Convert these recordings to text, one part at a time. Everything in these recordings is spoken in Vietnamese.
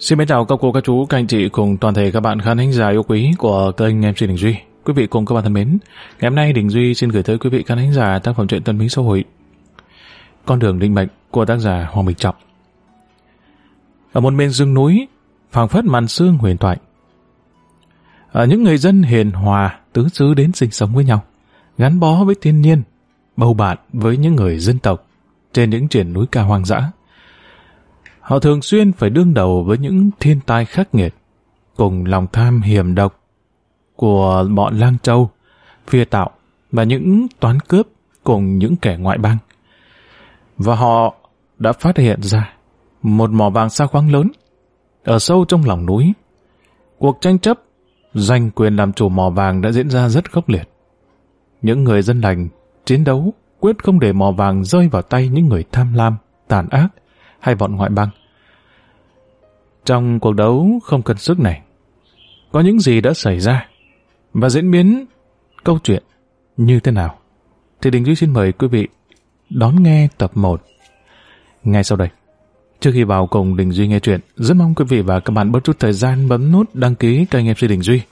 Xin mến chào các cô, các chú, các anh chị cùng toàn thể các bạn khán thính giả yêu quý của kênh MC Đình Duy. Quý vị cùng các bạn thân mến, ngày hôm nay Đình Duy xin gửi tới quý vị khán thính giả tác phẩm truyện Tân Mỹ Xã hội Con đường định mệnh của tác giả Hoàng Bình Trọng. Ở một miền rừng núi, phảng phất màn sương huyền thoại. Ở những người dân hiền hòa, tứ xứ đến sinh sống với nhau, gắn bó với thiên nhiên, bầu bạn với những người dân tộc trên những triển núi cao hoang dã Họ thường xuyên phải đương đầu với những thiên tai khắc nghiệt, cùng lòng tham hiểm độc của bọn lang châu, phía tạo và những toán cướp cùng những kẻ ngoại bang. Và họ đã phát hiện ra một mỏ vàng sao khoáng lớn ở sâu trong lòng núi. Cuộc tranh chấp giành quyền làm chủ mỏ vàng đã diễn ra rất khốc liệt. Những người dân lành chiến đấu quyết không để mỏ vàng rơi vào tay những người tham lam, tàn ác hay bọn ngoại bang. Trong cuộc đấu không cần sức này, có những gì đã xảy ra và diễn biến câu chuyện như thế nào? Thì Đình Duy xin mời quý vị đón nghe tập 1 ngay sau đây. Trước khi vào cùng Đình Duy nghe chuyện, rất mong quý vị và các bạn bớt chút thời gian bấm nút đăng ký kênh MC Đình Duy.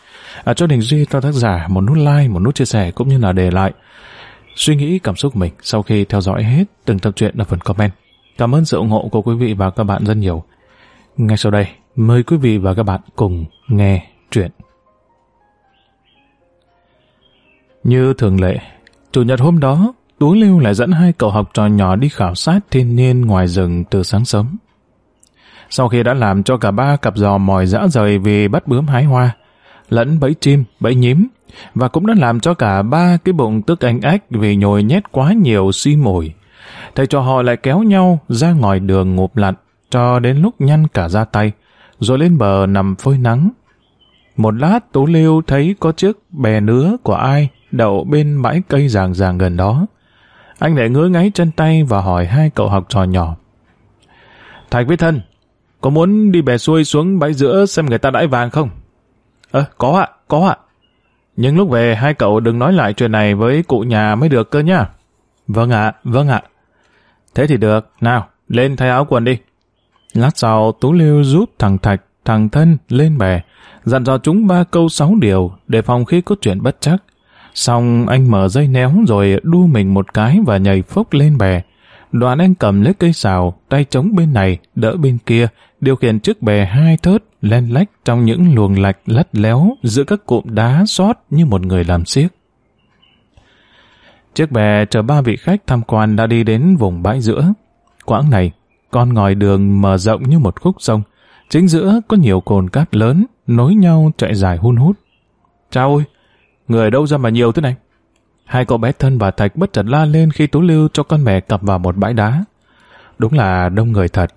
À, cho Đình Duy, cho tác giả một nút like, một nút chia sẻ cũng như là để lại suy nghĩ cảm xúc của mình sau khi theo dõi hết từng tập truyện ở phần comment. Cảm ơn sự ủng hộ của quý vị và các bạn rất nhiều. Ngay sau đây, mời quý vị và các bạn cùng nghe truyện Như thường lệ, chủ nhật hôm đó, Tú Lưu lại dẫn hai cậu học trò nhỏ đi khảo sát thiên nhiên ngoài rừng từ sáng sớm. Sau khi đã làm cho cả ba cặp giò mỏi dã rời vì bắt bướm hái hoa, lẫn bẫy chim, bẫy nhím, và cũng đã làm cho cả ba cái bụng tức anh ách vì nhồi nhét quá nhiều xi mồi. Thầy cho họ lại kéo nhau ra ngoài đường ngụp lặn, cho đến lúc nhăn cả ra tay, rồi lên bờ nằm phơi nắng. Một lát Tú Lưu thấy có chiếc bè nứa của ai đậu bên bãi cây ràng ràng gần đó. Anh lại ngứa ngáy chân tay và hỏi hai cậu học trò nhỏ. Thạch với thân, có muốn đi bè xuôi xuống bãi giữa xem người ta đãi vàng không? Ơ, có ạ, có ạ. Nhưng lúc về hai cậu đừng nói lại chuyện này với cụ nhà mới được cơ nhá. Vâng ạ, vâng ạ. Thế thì được, nào, lên thay áo quần đi. Lát sau, Tú Liêu rút thằng Thạch, thằng Thân lên bè, dặn dò chúng ba câu sáu điều để phòng khi có chuyện bất chắc. Xong anh mở dây néo rồi đu mình một cái và nhảy phốc lên bè. Đoàn anh cầm lấy cây xào, tay chống bên này, đỡ bên kia, điều khiển chiếc bè hai thớt, len lách trong những luồng lạch lắt léo giữa các cụm đá xót như một người làm xiếc. Chiếc bè chở ba vị khách tham quan đã đi đến vùng bãi giữa. Quãng này, con ngòi đường mở rộng như một khúc sông. Chính giữa có nhiều cồn cát lớn, nối nhau chạy dài hun hút. Cha ơi, người đâu ra mà nhiều thế này? Hai cậu bé thân và Thạch bất chợt la lên khi Tú Lưu cho con mẹ cặp vào một bãi đá. Đúng là đông người thật.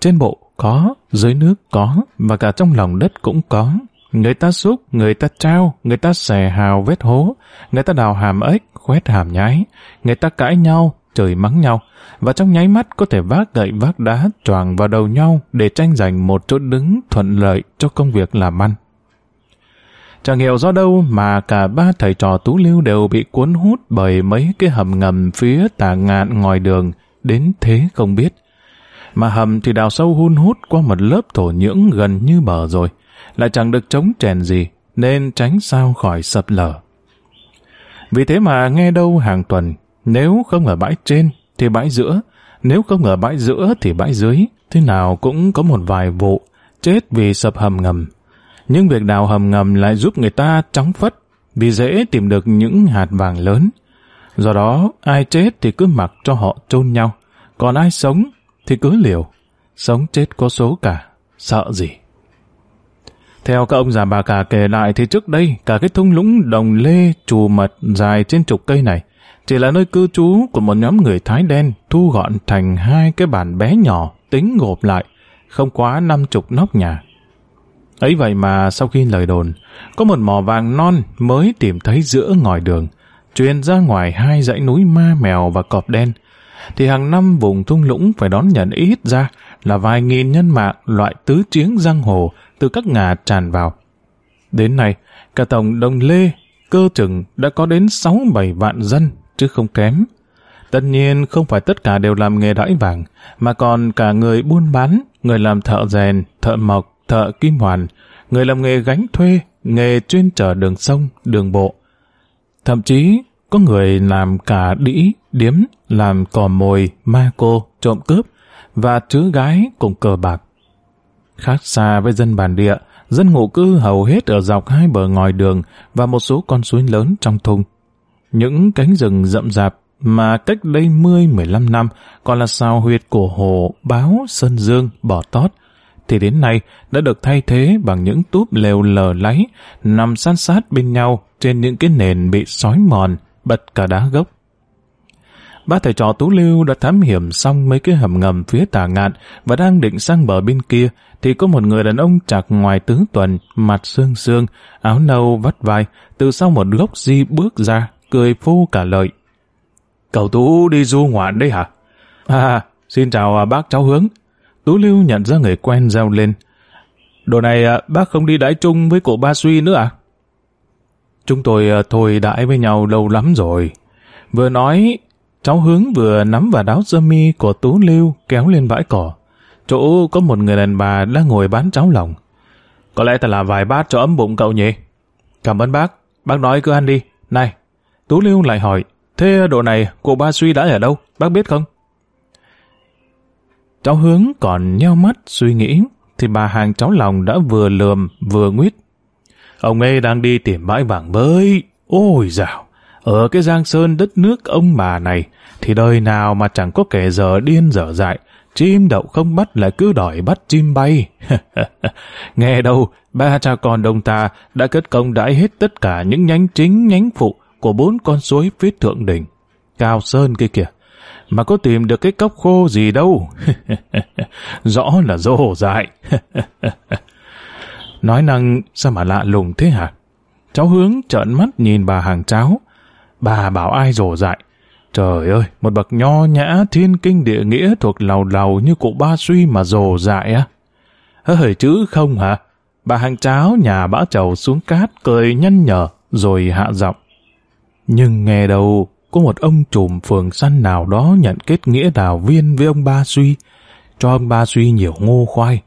Trên bộ có, dưới nước có, và cả trong lòng đất cũng có. Người ta xúc, người ta trao, người ta xè hào vết hố, người ta đào hàm ếch, khoét hàm nhái, người ta cãi nhau, trời mắng nhau, và trong nháy mắt có thể vác gậy vác đá choàng vào đầu nhau để tranh giành một chỗ đứng thuận lợi cho công việc làm ăn. Chẳng hiểu do đâu mà cả ba thầy trò tú lưu đều bị cuốn hút bởi mấy cái hầm ngầm phía tà ngạn ngoài đường, đến thế không biết. Mà hầm thì đào sâu hun hút qua một lớp thổ nhưỡng gần như bờ rồi, lại chẳng được chống chèn gì, nên tránh sao khỏi sập lở. Vì thế mà nghe đâu hàng tuần, nếu không ở bãi trên thì bãi giữa, nếu không ở bãi giữa thì bãi dưới, thế nào cũng có một vài vụ chết vì sập hầm ngầm. Nhưng việc đào hầm ngầm lại giúp người ta chóng phất vì dễ tìm được những hạt vàng lớn. Do đó, ai chết thì cứ mặc cho họ chôn nhau, còn ai sống thì cứ liều. Sống chết có số cả, sợ gì. Theo các ông già bà cả kể lại thì trước đây, cả cái thung lũng đồng lê trù mật dài trên chục cây này chỉ là nơi cư trú của một nhóm người Thái đen thu gọn thành hai cái bàn bé nhỏ tính gộp lại, không quá năm chục nóc nhà. Ấy vậy mà sau khi lời đồn, có một mỏ vàng non mới tìm thấy giữa ngòi đường, truyền ra ngoài hai dãy núi ma mèo và cọp đen, thì hàng năm vùng thung lũng phải đón nhận ít ra là vài nghìn nhân mạng loại tứ chiến giang hồ từ các ngà tràn vào. Đến nay, cả tổng Đồng Lê, cơ chừng đã có đến 6-7 vạn dân chứ không kém. Tất nhiên không phải tất cả đều làm nghề đãi vàng, mà còn cả người buôn bán, người làm thợ rèn, thợ mộc, thợ kim hoàn, người làm nghề gánh thuê, nghề chuyên chở đường sông, đường bộ. Thậm chí có người làm cả đĩ, điếm, làm cò mồi, ma cô, trộm cướp và chứa gái cùng cờ bạc. Khác xa với dân bản địa, dân ngụ cư hầu hết ở dọc hai bờ ngòi đường và một số con suối lớn trong thung những cánh rừng rậm rạp mà cách đây 10-15 năm còn là sao huyệt của hồ báo Sơn Dương bỏ tót, thì đến nay đã được thay thế bằng những túp lều lờ láy nằm san sát bên nhau trên những cái nền bị sói mòn, bật cả đá gốc. Ba thầy trò Tú Lưu đã thám hiểm xong mấy cái hầm ngầm phía tà ngạn và đang định sang bờ bên kia thì có một người đàn ông chạc ngoài tứ tuần, mặt xương xương, áo nâu vắt vai, từ sau một gốc di bước ra cười phô cả lời Cậu Tú đi du ngoạn đấy hả? À, xin chào à, bác cháu hướng. Tú Lưu nhận ra người quen reo lên. Đồ này à, bác không đi đãi chung với cụ Ba Suy nữa à? Chúng tôi à, thôi đãi với nhau lâu lắm rồi. Vừa nói, cháu hướng vừa nắm vào đáo sơ mi của Tú Lưu kéo lên bãi cỏ. Chỗ có một người đàn bà đang ngồi bán cháu lòng. Có lẽ ta là vài bát cho ấm bụng cậu nhỉ? Cảm ơn bác, bác nói cứ ăn đi. Này, Tú Lưu lại hỏi, thế độ này cụ Ba Suy đã ở đâu, bác biết không? Cháu hướng còn nheo mắt suy nghĩ, thì bà hàng cháu lòng đã vừa lườm vừa nguyết. Ông ấy đang đi tìm bãi vàng bơi ôi dào ở cái giang sơn đất nước ông bà này, thì đời nào mà chẳng có kẻ giờ điên dở dại, chim đậu không bắt lại cứ đòi bắt chim bay. Nghe đâu, ba cha con đồng ta đã kết công đãi hết tất cả những nhánh chính nhánh phụ, của bốn con suối phía thượng đỉnh, cao sơn kia kìa. Mà có tìm được cái cốc khô gì đâu. Rõ là dô dại. Nói năng sao mà lạ lùng thế hả? Cháu hướng trợn mắt nhìn bà hàng cháu, Bà bảo ai rổ dại. Trời ơi, một bậc nho nhã thiên kinh địa nghĩa thuộc lầu lầu như cụ ba suy mà rồ dại á. Hỡi chữ không hả? Bà hàng cháo nhà bã trầu xuống cát cười nhăn nhở rồi hạ giọng. Nhưng nghe đầu có một ông trùm phường săn nào đó nhận kết nghĩa đào viên với ông Ba Suy, cho ông Ba Suy nhiều ngô khoai.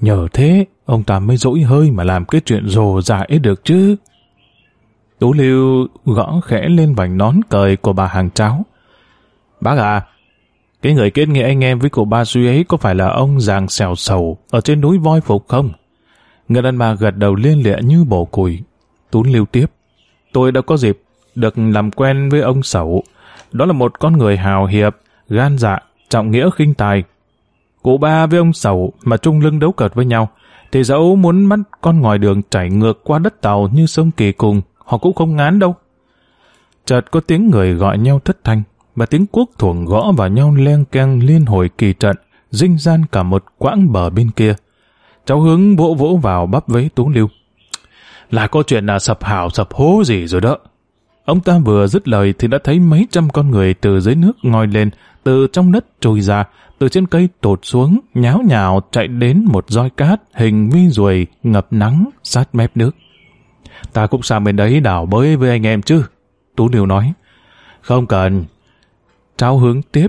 Nhờ thế, ông ta mới dỗi hơi mà làm cái chuyện rồ dại được chứ. Tú Lưu gõ khẽ lên vành nón cời của bà hàng cháo. Bác à, cái người kết nghĩa anh em với cụ Ba Suy ấy có phải là ông giàng xèo sầu ở trên núi voi phục không? Người đàn bà gật đầu liên lịa như bổ củi. Tú Lưu tiếp. Tôi đã có dịp được làm quen với ông Sẩu. Đó là một con người hào hiệp, gan dạ, trọng nghĩa khinh tài. Cụ ba với ông Sẩu mà trung lưng đấu cợt với nhau, thì dẫu muốn mắt con ngòi đường chảy ngược qua đất tàu như sông kỳ cùng, họ cũng không ngán đâu. Chợt có tiếng người gọi nhau thất thanh, và tiếng cuốc thuồng gõ vào nhau len keng liên hồi kỳ trận, dinh gian cả một quãng bờ bên kia. Cháu hướng vỗ vỗ vào bắp vế tú lưu. Là có chuyện là sập hào sập hố gì rồi đó. Ông ta vừa dứt lời thì đã thấy mấy trăm con người từ dưới nước ngoi lên, từ trong đất trồi ra, từ trên cây tột xuống, nháo nhào chạy đến một roi cát hình vi ruồi ngập nắng sát mép nước. Ta cũng sang bên đấy đảo bới với anh em chứ. Tú Điều nói. Không cần. Trao hướng tiếp.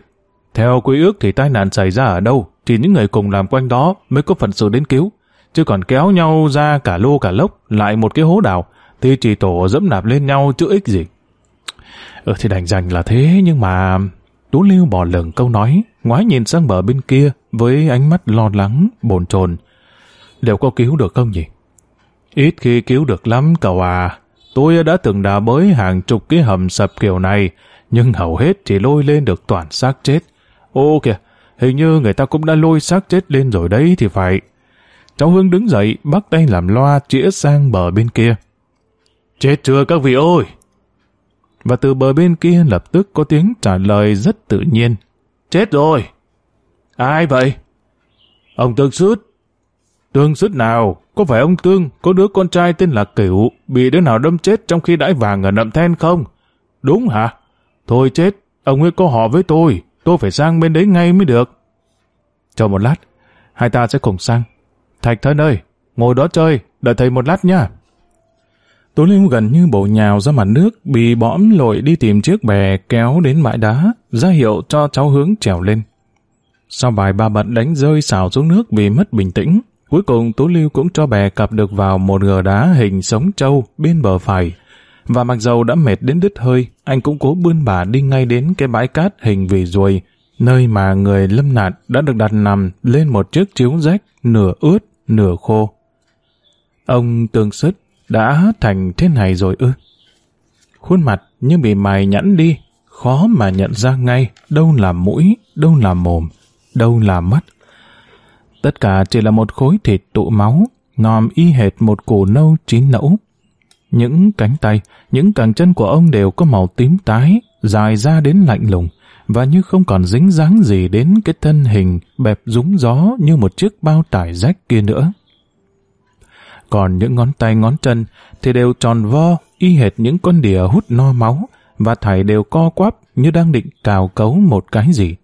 Theo quy ước thì tai nạn xảy ra ở đâu, thì những người cùng làm quanh đó mới có phần sự đến cứu. Chứ còn kéo nhau ra cả lô cả lốc, lại một cái hố đảo, thì chỉ tổ dẫm nạp lên nhau chứ ích gì. Ừ thì đành dành là thế nhưng mà... Tú Lưu bỏ lửng câu nói, ngoái nhìn sang bờ bên kia với ánh mắt lo lắng, bồn chồn. Liệu có cứu được không nhỉ? Ít khi cứu được lắm cậu à. Tôi đã từng đá bới hàng chục cái hầm sập kiểu này, nhưng hầu hết chỉ lôi lên được toàn xác chết. Ô kìa, hình như người ta cũng đã lôi xác chết lên rồi đấy thì phải. Cháu Hương đứng dậy, bắt tay làm loa chĩa sang bờ bên kia. Chết chưa các vị ơi! Và từ bờ bên kia lập tức có tiếng trả lời rất tự nhiên. Chết rồi! Ai vậy? Ông Tương Sứt. Tương Sứt nào? Có phải ông Tương có đứa con trai tên là Cửu bị đứa nào đâm chết trong khi đãi vàng ở nậm then không? Đúng hả? Thôi chết, ông ấy có họ với tôi. Tôi phải sang bên đấy ngay mới được. Chờ một lát, hai ta sẽ cùng sang. Thạch thân ơi, ngồi đó chơi, đợi thầy một lát nha. Tú Lưu gần như bổ nhào ra mặt nước, bị bõm lội đi tìm chiếc bè kéo đến bãi đá, ra hiệu cho cháu hướng trèo lên. Sau vài ba bận đánh rơi xào xuống nước vì mất bình tĩnh, cuối cùng Tú Lưu cũng cho bè cập được vào một gờ đá hình sống trâu bên bờ phải. Và mặc dầu đã mệt đến đứt hơi, anh cũng cố bươn bà đi ngay đến cái bãi cát hình vì ruồi, nơi mà người lâm nạn đã được đặt nằm lên một chiếc chiếu rách nửa ướt, nửa khô. Ông tương sức đã thành thế này rồi ư? Khuôn mặt như bị mài nhẵn đi, khó mà nhận ra ngay đâu là mũi, đâu là mồm, đâu là mắt. Tất cả chỉ là một khối thịt tụ máu, nòm y hệt một củ nâu chín nẫu. Những cánh tay, những càng chân của ông đều có màu tím tái, dài ra đến lạnh lùng, và như không còn dính dáng gì đến cái thân hình bẹp rúng gió như một chiếc bao tải rách kia nữa còn những ngón tay ngón chân thì đều tròn vo, y hệt những con đỉa hút no máu, và thảy đều co quắp như đang định cào cấu một cái gì.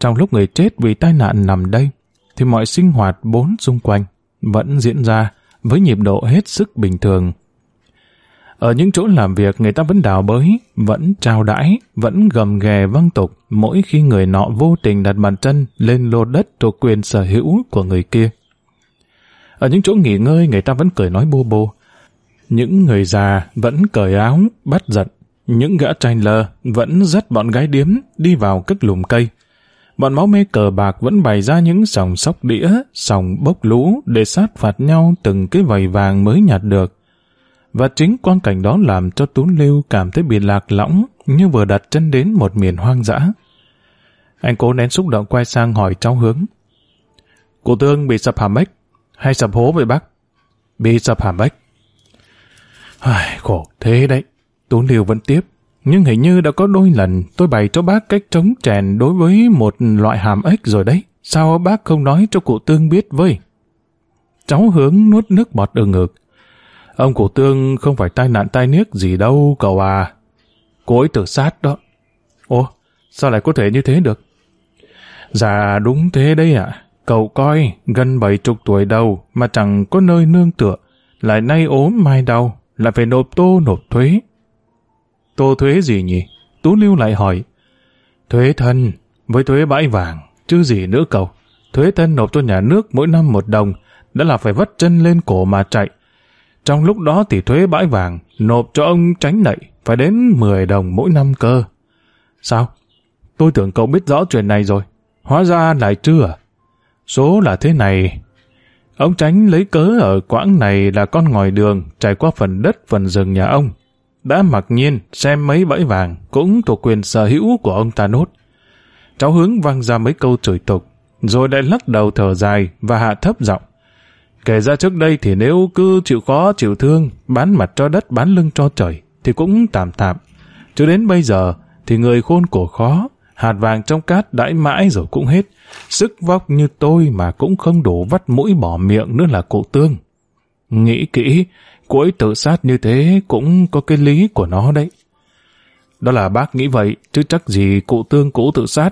Trong lúc người chết vì tai nạn nằm đây, thì mọi sinh hoạt bốn xung quanh vẫn diễn ra với nhịp độ hết sức bình thường. Ở những chỗ làm việc người ta vẫn đào bới, vẫn trao đãi, vẫn gầm ghè văng tục mỗi khi người nọ vô tình đặt bàn chân lên lô đất thuộc quyền sở hữu của người kia. Ở những chỗ nghỉ ngơi người ta vẫn cười nói bô bô. Những người già vẫn cởi áo, bắt giận. Những gã trai lơ vẫn dắt bọn gái điếm đi vào các lùm cây. Bọn máu mê cờ bạc vẫn bày ra những sòng sóc đĩa, sòng bốc lũ để sát phạt nhau từng cái vầy vàng mới nhặt được. Và chính quan cảnh đó làm cho Tú Lưu cảm thấy bị lạc lõng như vừa đặt chân đến một miền hoang dã. Anh cố nén xúc động quay sang hỏi cháu hướng. cụ Thương bị sập hàm ếch, hay sập hố vậy bác? Bị sập hàm bách. Ai, khổ thế đấy. Tú liều vẫn tiếp. Nhưng hình như đã có đôi lần tôi bày cho bác cách chống chèn đối với một loại hàm ếch rồi đấy. Sao bác không nói cho cụ Tương biết với? Cháu hướng nuốt nước bọt ở ngực. Ông cụ Tương không phải tai nạn tai niếc gì đâu cậu à. Cô ấy tự sát đó. Ồ, sao lại có thể như thế được? Dạ đúng thế đấy ạ. Cậu coi, gần bảy chục tuổi đầu mà chẳng có nơi nương tựa, lại nay ốm mai đau, lại phải nộp tô nộp thuế. Tô thuế gì nhỉ? Tú Lưu lại hỏi. Thuế thân, với thuế bãi vàng, chứ gì nữa cậu. Thuế thân nộp cho nhà nước mỗi năm một đồng, đã là phải vất chân lên cổ mà chạy. Trong lúc đó thì thuế bãi vàng, nộp cho ông tránh nậy, phải đến 10 đồng mỗi năm cơ. Sao? Tôi tưởng cậu biết rõ chuyện này rồi. Hóa ra lại chưa à? Số là thế này. Ông Tránh lấy cớ ở quãng này là con ngòi đường trải qua phần đất phần rừng nhà ông. Đã mặc nhiên xem mấy bẫy vàng cũng thuộc quyền sở hữu của ông ta nốt. Cháu hướng vang ra mấy câu chửi tục, rồi lại lắc đầu thở dài và hạ thấp giọng. Kể ra trước đây thì nếu cứ chịu khó chịu thương, bán mặt cho đất bán lưng cho trời thì cũng tạm tạm. Chứ đến bây giờ thì người khôn cổ khó, hạt vàng trong cát đãi mãi rồi cũng hết. Sức vóc như tôi mà cũng không đủ vắt mũi bỏ miệng nữa là cụ tương. Nghĩ kỹ, cuối tự sát như thế cũng có cái lý của nó đấy. Đó là bác nghĩ vậy, chứ chắc gì cụ tương cũ tự sát.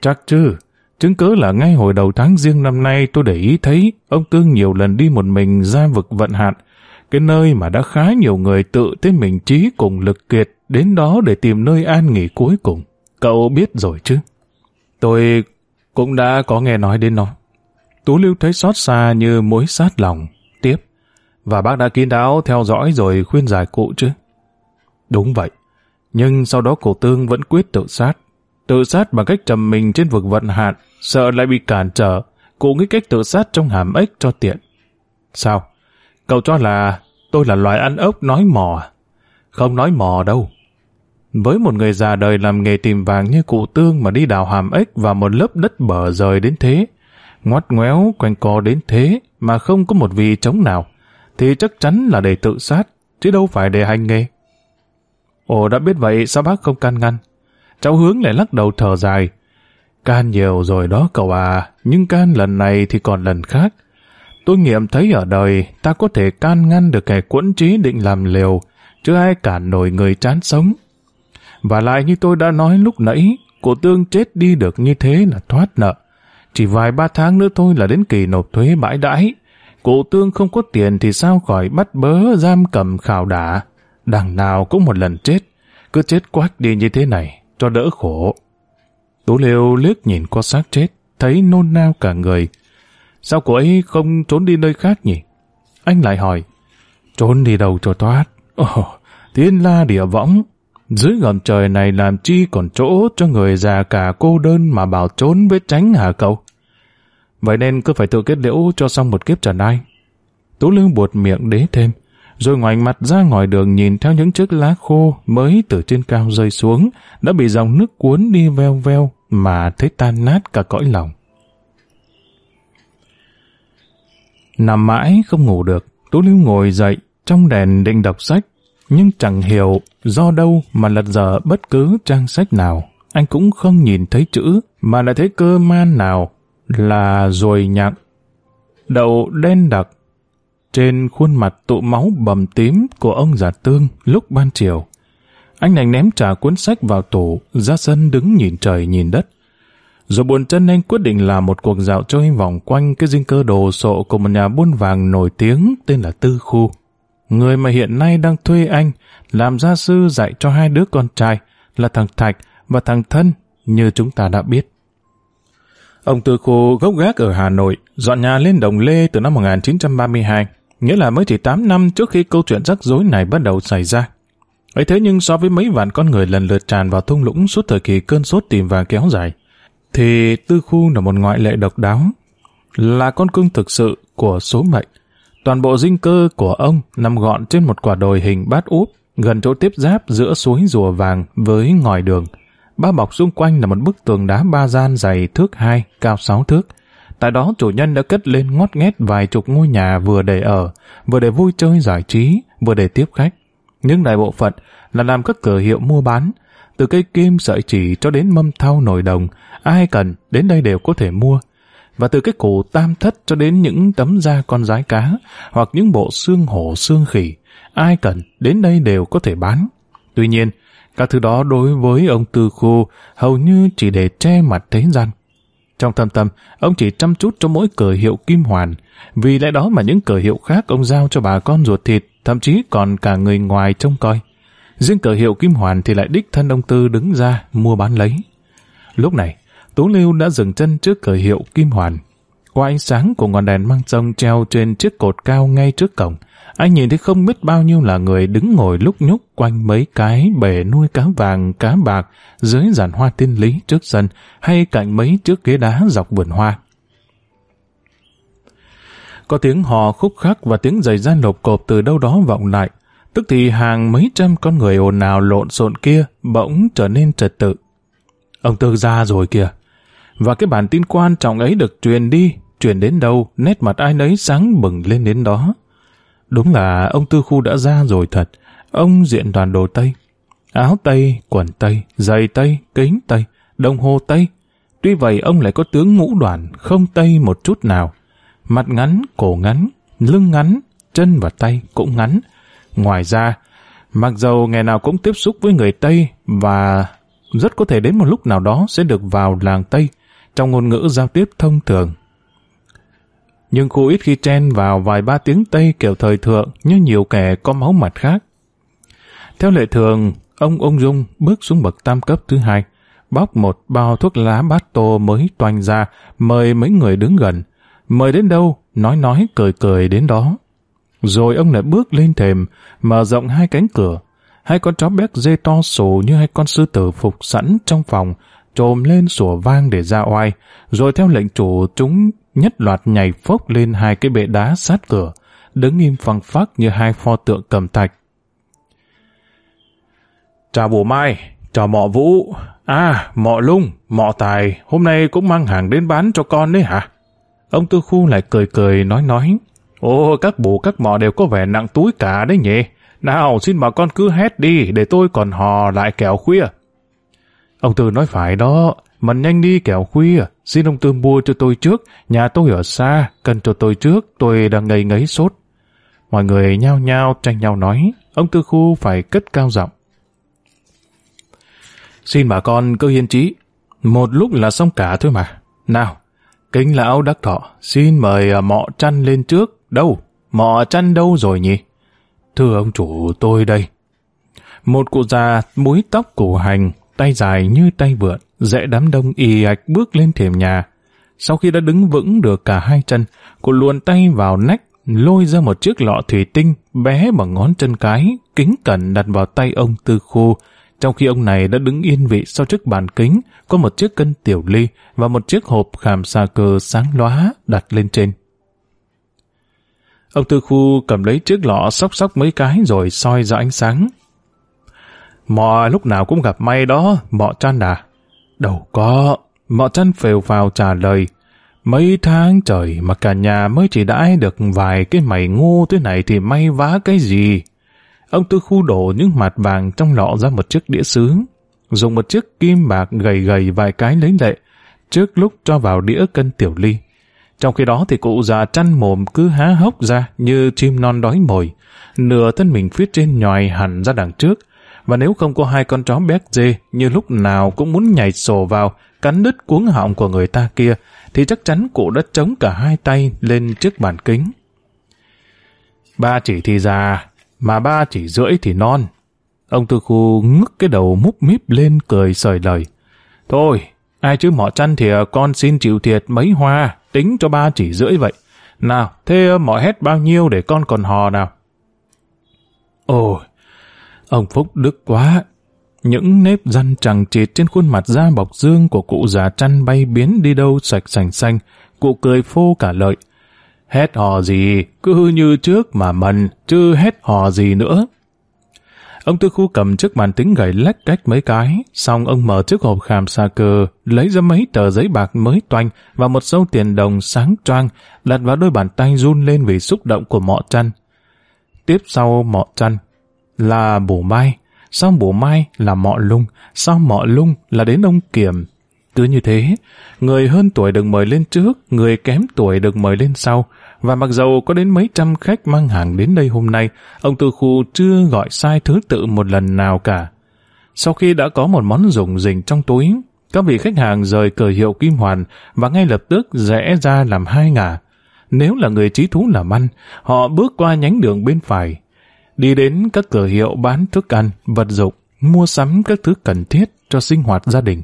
Chắc chứ, chứng cứ là ngay hồi đầu tháng riêng năm nay tôi để ý thấy ông Tương nhiều lần đi một mình ra vực vận hạn, cái nơi mà đã khá nhiều người tự tới mình trí cùng lực kiệt đến đó để tìm nơi an nghỉ cuối cùng. Cậu biết rồi chứ? Tôi cũng đã có nghe nói đến nó. Tú Lưu thấy xót xa như mối sát lòng. Tiếp. Và bác đã kín đáo theo dõi rồi khuyên giải cụ chứ? Đúng vậy. Nhưng sau đó cổ tương vẫn quyết tự sát. Tự sát bằng cách trầm mình trên vực vận hạn, sợ lại bị cản trở. Cụ nghĩ cách tự sát trong hàm ếch cho tiện. Sao? Cậu cho là tôi là loài ăn ốc nói mò. À? Không nói mò đâu. Với một người già đời làm nghề tìm vàng như cụ Tương mà đi đào hàm ếch và một lớp đất bờ rời đến thế, ngoắt ngoéo quanh co đến thế mà không có một vị trống nào, thì chắc chắn là để tự sát, chứ đâu phải để hành nghề. Ồ đã biết vậy sao bác không can ngăn? Cháu hướng lại lắc đầu thở dài. Can nhiều rồi đó cậu à, nhưng can lần này thì còn lần khác. Tôi nghiệm thấy ở đời ta có thể can ngăn được kẻ quẫn trí định làm liều, chứ ai cản nổi người chán sống và lại như tôi đã nói lúc nãy, cô Tương chết đi được như thế là thoát nợ. Chỉ vài ba tháng nữa thôi là đến kỳ nộp thuế bãi đãi. Cụ Tương không có tiền thì sao khỏi bắt bớ giam cầm khảo đả. Đằng nào cũng một lần chết. Cứ chết quách đi như thế này, cho đỡ khổ. Tú Liêu liếc nhìn qua xác chết, thấy nôn nao cả người. Sao cô ấy không trốn đi nơi khác nhỉ? Anh lại hỏi, trốn đi đâu cho thoát? Ồ, thiên la địa võng, dưới gầm trời này làm chi còn chỗ cho người già cả cô đơn mà bảo trốn với tránh hả cậu? Vậy nên cứ phải tự kết liễu cho xong một kiếp trần ai. Tú lương buột miệng đế thêm, rồi ngoài mặt ra ngoài đường nhìn theo những chiếc lá khô mới từ trên cao rơi xuống, đã bị dòng nước cuốn đi veo veo mà thấy tan nát cả cõi lòng. Nằm mãi không ngủ được, Tú Lưu ngồi dậy, trong đèn định đọc sách, nhưng chẳng hiểu do đâu mà lật dở bất cứ trang sách nào. Anh cũng không nhìn thấy chữ, mà lại thấy cơ man nào là rồi nhặng. Đậu đen đặc, trên khuôn mặt tụ máu bầm tím của ông giả tương lúc ban chiều. Anh đành ném trả cuốn sách vào tủ, ra sân đứng nhìn trời nhìn đất. Rồi buồn chân anh quyết định làm một cuộc dạo chơi vòng quanh cái dinh cơ đồ sộ của một nhà buôn vàng nổi tiếng tên là Tư Khu. Người mà hiện nay đang thuê anh làm gia sư dạy cho hai đứa con trai là thằng Thạch và thằng Thân như chúng ta đã biết. Ông Tư Khu gốc gác ở Hà Nội, dọn nhà lên Đồng Lê từ năm 1932, nghĩa là mới chỉ 8 năm trước khi câu chuyện rắc rối này bắt đầu xảy ra. ấy thế nhưng so với mấy vạn con người lần lượt tràn vào thung lũng suốt thời kỳ cơn sốt tìm vàng kéo dài, thì Tư Khu là một ngoại lệ độc đáo, là con cưng thực sự của số mệnh Toàn bộ dinh cơ của ông nằm gọn trên một quả đồi hình bát úp, gần chỗ tiếp giáp giữa suối rùa vàng với ngòi đường. Ba bọc xung quanh là một bức tường đá ba gian dày thước hai, cao sáu thước. Tại đó chủ nhân đã cất lên ngót nghét vài chục ngôi nhà vừa để ở, vừa để vui chơi giải trí, vừa để tiếp khách. Nhưng đại bộ phận là làm các cửa hiệu mua bán, từ cây kim sợi chỉ cho đến mâm thau nồi đồng, ai cần đến đây đều có thể mua và từ cái cổ tam thất cho đến những tấm da con rái cá hoặc những bộ xương hổ xương khỉ, ai cần đến đây đều có thể bán. Tuy nhiên, các thứ đó đối với ông Tư Khu hầu như chỉ để che mặt thế gian. Trong thâm tâm, ông chỉ chăm chút cho mỗi cờ hiệu kim hoàn, vì lẽ đó mà những cờ hiệu khác ông giao cho bà con ruột thịt, thậm chí còn cả người ngoài trông coi. Riêng cờ hiệu kim hoàn thì lại đích thân ông Tư đứng ra mua bán lấy. Lúc này, Tú Lưu đã dừng chân trước cửa hiệu Kim Hoàn. Qua ánh sáng của ngọn đèn mang sông treo trên chiếc cột cao ngay trước cổng, anh nhìn thấy không biết bao nhiêu là người đứng ngồi lúc nhúc quanh mấy cái bể nuôi cá vàng, cá bạc dưới giàn hoa tiên lý trước sân hay cạnh mấy chiếc ghế đá dọc vườn hoa. Có tiếng hò khúc khắc và tiếng giày da lộp cộp từ đâu đó vọng lại. Tức thì hàng mấy trăm con người ồn ào lộn xộn kia bỗng trở nên trật tự. Ông Tư ra rồi kìa, và cái bản tin quan trọng ấy được truyền đi, truyền đến đâu, nét mặt ai nấy sáng bừng lên đến đó. Đúng là ông Tư Khu đã ra rồi thật, ông diện toàn đồ Tây. Áo Tây, quần Tây, giày Tây, kính Tây, đồng hồ Tây. Tuy vậy ông lại có tướng ngũ đoàn, không Tây một chút nào. Mặt ngắn, cổ ngắn, lưng ngắn, chân và tay cũng ngắn. Ngoài ra, mặc dầu ngày nào cũng tiếp xúc với người Tây và rất có thể đến một lúc nào đó sẽ được vào làng Tây, trong ngôn ngữ giao tiếp thông thường. Nhưng cô ít khi chen vào vài ba tiếng Tây kiểu thời thượng như nhiều kẻ có máu mặt khác. Theo lệ thường, ông Ung Dung bước xuống bậc tam cấp thứ hai, bóc một bao thuốc lá bát tô mới toanh ra, mời mấy người đứng gần. Mời đến đâu, nói nói cười cười đến đó. Rồi ông lại bước lên thềm, mở rộng hai cánh cửa. Hai con chó béc dê to sổ như hai con sư tử phục sẵn trong phòng, trồm lên sủa vang để ra oai, rồi theo lệnh chủ chúng nhất loạt nhảy phốc lên hai cái bệ đá sát cửa, đứng im phăng phắc như hai pho tượng cầm thạch. Chào bổ mai, chào mọ vũ, à, mọ lung, mọ tài, hôm nay cũng mang hàng đến bán cho con đấy hả? Ông tư khu lại cười cười nói nói, ô các bộ các mọ đều có vẻ nặng túi cả đấy nhỉ? Nào xin bà con cứ hét đi để tôi còn hò lại kẻo khuya. Ông Tư nói phải đó, mình nhanh đi kẻo khuya, xin ông Tư mua cho tôi trước, nhà tôi ở xa, cần cho tôi trước, tôi đang ngây ngấy sốt. Mọi người nhao nhao tranh nhau nói, ông Tư Khu phải cất cao giọng. Xin bà con cứ hiên trí, một lúc là xong cả thôi mà. Nào, kính lão đắc thọ, xin mời à, mọ chăn lên trước, đâu, mọ chăn đâu rồi nhỉ? Thưa ông chủ tôi đây. Một cụ già, múi tóc củ hành, tay dài như tay vượn, dễ đám đông y ạch bước lên thềm nhà. Sau khi đã đứng vững được cả hai chân, cô luồn tay vào nách, lôi ra một chiếc lọ thủy tinh bé bằng ngón chân cái, kính cẩn đặt vào tay ông tư khô. Trong khi ông này đã đứng yên vị sau chiếc bàn kính, có một chiếc cân tiểu ly và một chiếc hộp khảm xà cờ sáng lóa đặt lên trên. Ông Tư Khu cầm lấy chiếc lọ sóc sóc mấy cái rồi soi ra ánh sáng, Mọ lúc nào cũng gặp may đó, mọ chăn à? Đâu có, mọ chăn phều vào trả lời. Mấy tháng trời mà cả nhà mới chỉ đãi được vài cái mày ngu thế này thì may vá cái gì? Ông tư khu đổ những mặt vàng trong lọ ra một chiếc đĩa sứ, dùng một chiếc kim bạc gầy gầy vài cái lấy lệ, trước lúc cho vào đĩa cân tiểu ly. Trong khi đó thì cụ già chăn mồm cứ há hốc ra như chim non đói mồi, nửa thân mình phía trên nhòi hẳn ra đằng trước, và nếu không có hai con chó béc dê như lúc nào cũng muốn nhảy sổ vào, cắn đứt cuống họng của người ta kia, thì chắc chắn cụ đã chống cả hai tay lên trước bàn kính. Ba chỉ thì già, mà ba chỉ rưỡi thì non. Ông tư khu ngức cái đầu múp míp lên cười sời lời. Thôi, ai chứ mỏ chăn thì con xin chịu thiệt mấy hoa, tính cho ba chỉ rưỡi vậy. Nào, thế mỏ hết bao nhiêu để con còn hò nào? ôi Ông Phúc đức quá. Những nếp răn chẳng chịt trên khuôn mặt da bọc dương của cụ già chăn bay biến đi đâu sạch sành xanh. Cụ cười phô cả lợi. Hét hò gì, cứ như trước mà mần, chứ hét hò gì nữa. Ông Tư Khu cầm chiếc bàn tính gầy lách cách mấy cái, xong ông mở chiếc hộp khảm xà cờ, lấy ra mấy tờ giấy bạc mới toanh và một sâu tiền đồng sáng choang đặt vào đôi bàn tay run lên vì xúc động của mọ chăn. Tiếp sau mọ chăn, là bổ mai, sau bổ mai là mọ lung, sau mọ lung là đến ông kiểm. Cứ như thế, người hơn tuổi được mời lên trước, người kém tuổi được mời lên sau, và mặc dầu có đến mấy trăm khách mang hàng đến đây hôm nay, ông Tư Khu chưa gọi sai thứ tự một lần nào cả. Sau khi đã có một món dùng dình trong túi, các vị khách hàng rời cờ hiệu Kim Hoàn và ngay lập tức rẽ ra làm hai ngả. Nếu là người trí thú làm ăn, họ bước qua nhánh đường bên phải, đi đến các cửa hiệu bán thức ăn, vật dụng, mua sắm các thứ cần thiết cho sinh hoạt gia đình.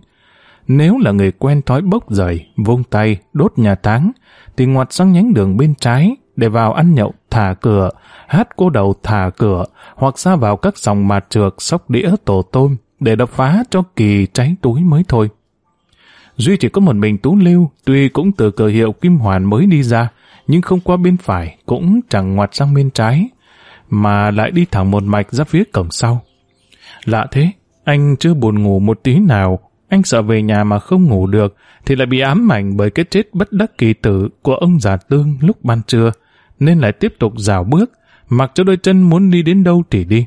Nếu là người quen thói bốc rời, vung tay, đốt nhà táng, thì ngoặt sang nhánh đường bên trái để vào ăn nhậu thả cửa, hát cô đầu thả cửa, hoặc ra vào các dòng mạt trược sóc đĩa tổ tôm để đập phá cho kỳ tránh túi mới thôi. Duy chỉ có một mình Tú Lưu, tuy cũng từ cửa hiệu Kim Hoàn mới đi ra, nhưng không qua bên phải, cũng chẳng ngoặt sang bên trái, mà lại đi thẳng một mạch ra phía cổng sau. Lạ thế, anh chưa buồn ngủ một tí nào, anh sợ về nhà mà không ngủ được thì lại bị ám ảnh bởi cái chết bất đắc kỳ tử của ông già Tương lúc ban trưa, nên lại tiếp tục rào bước, mặc cho đôi chân muốn đi đến đâu thì đi.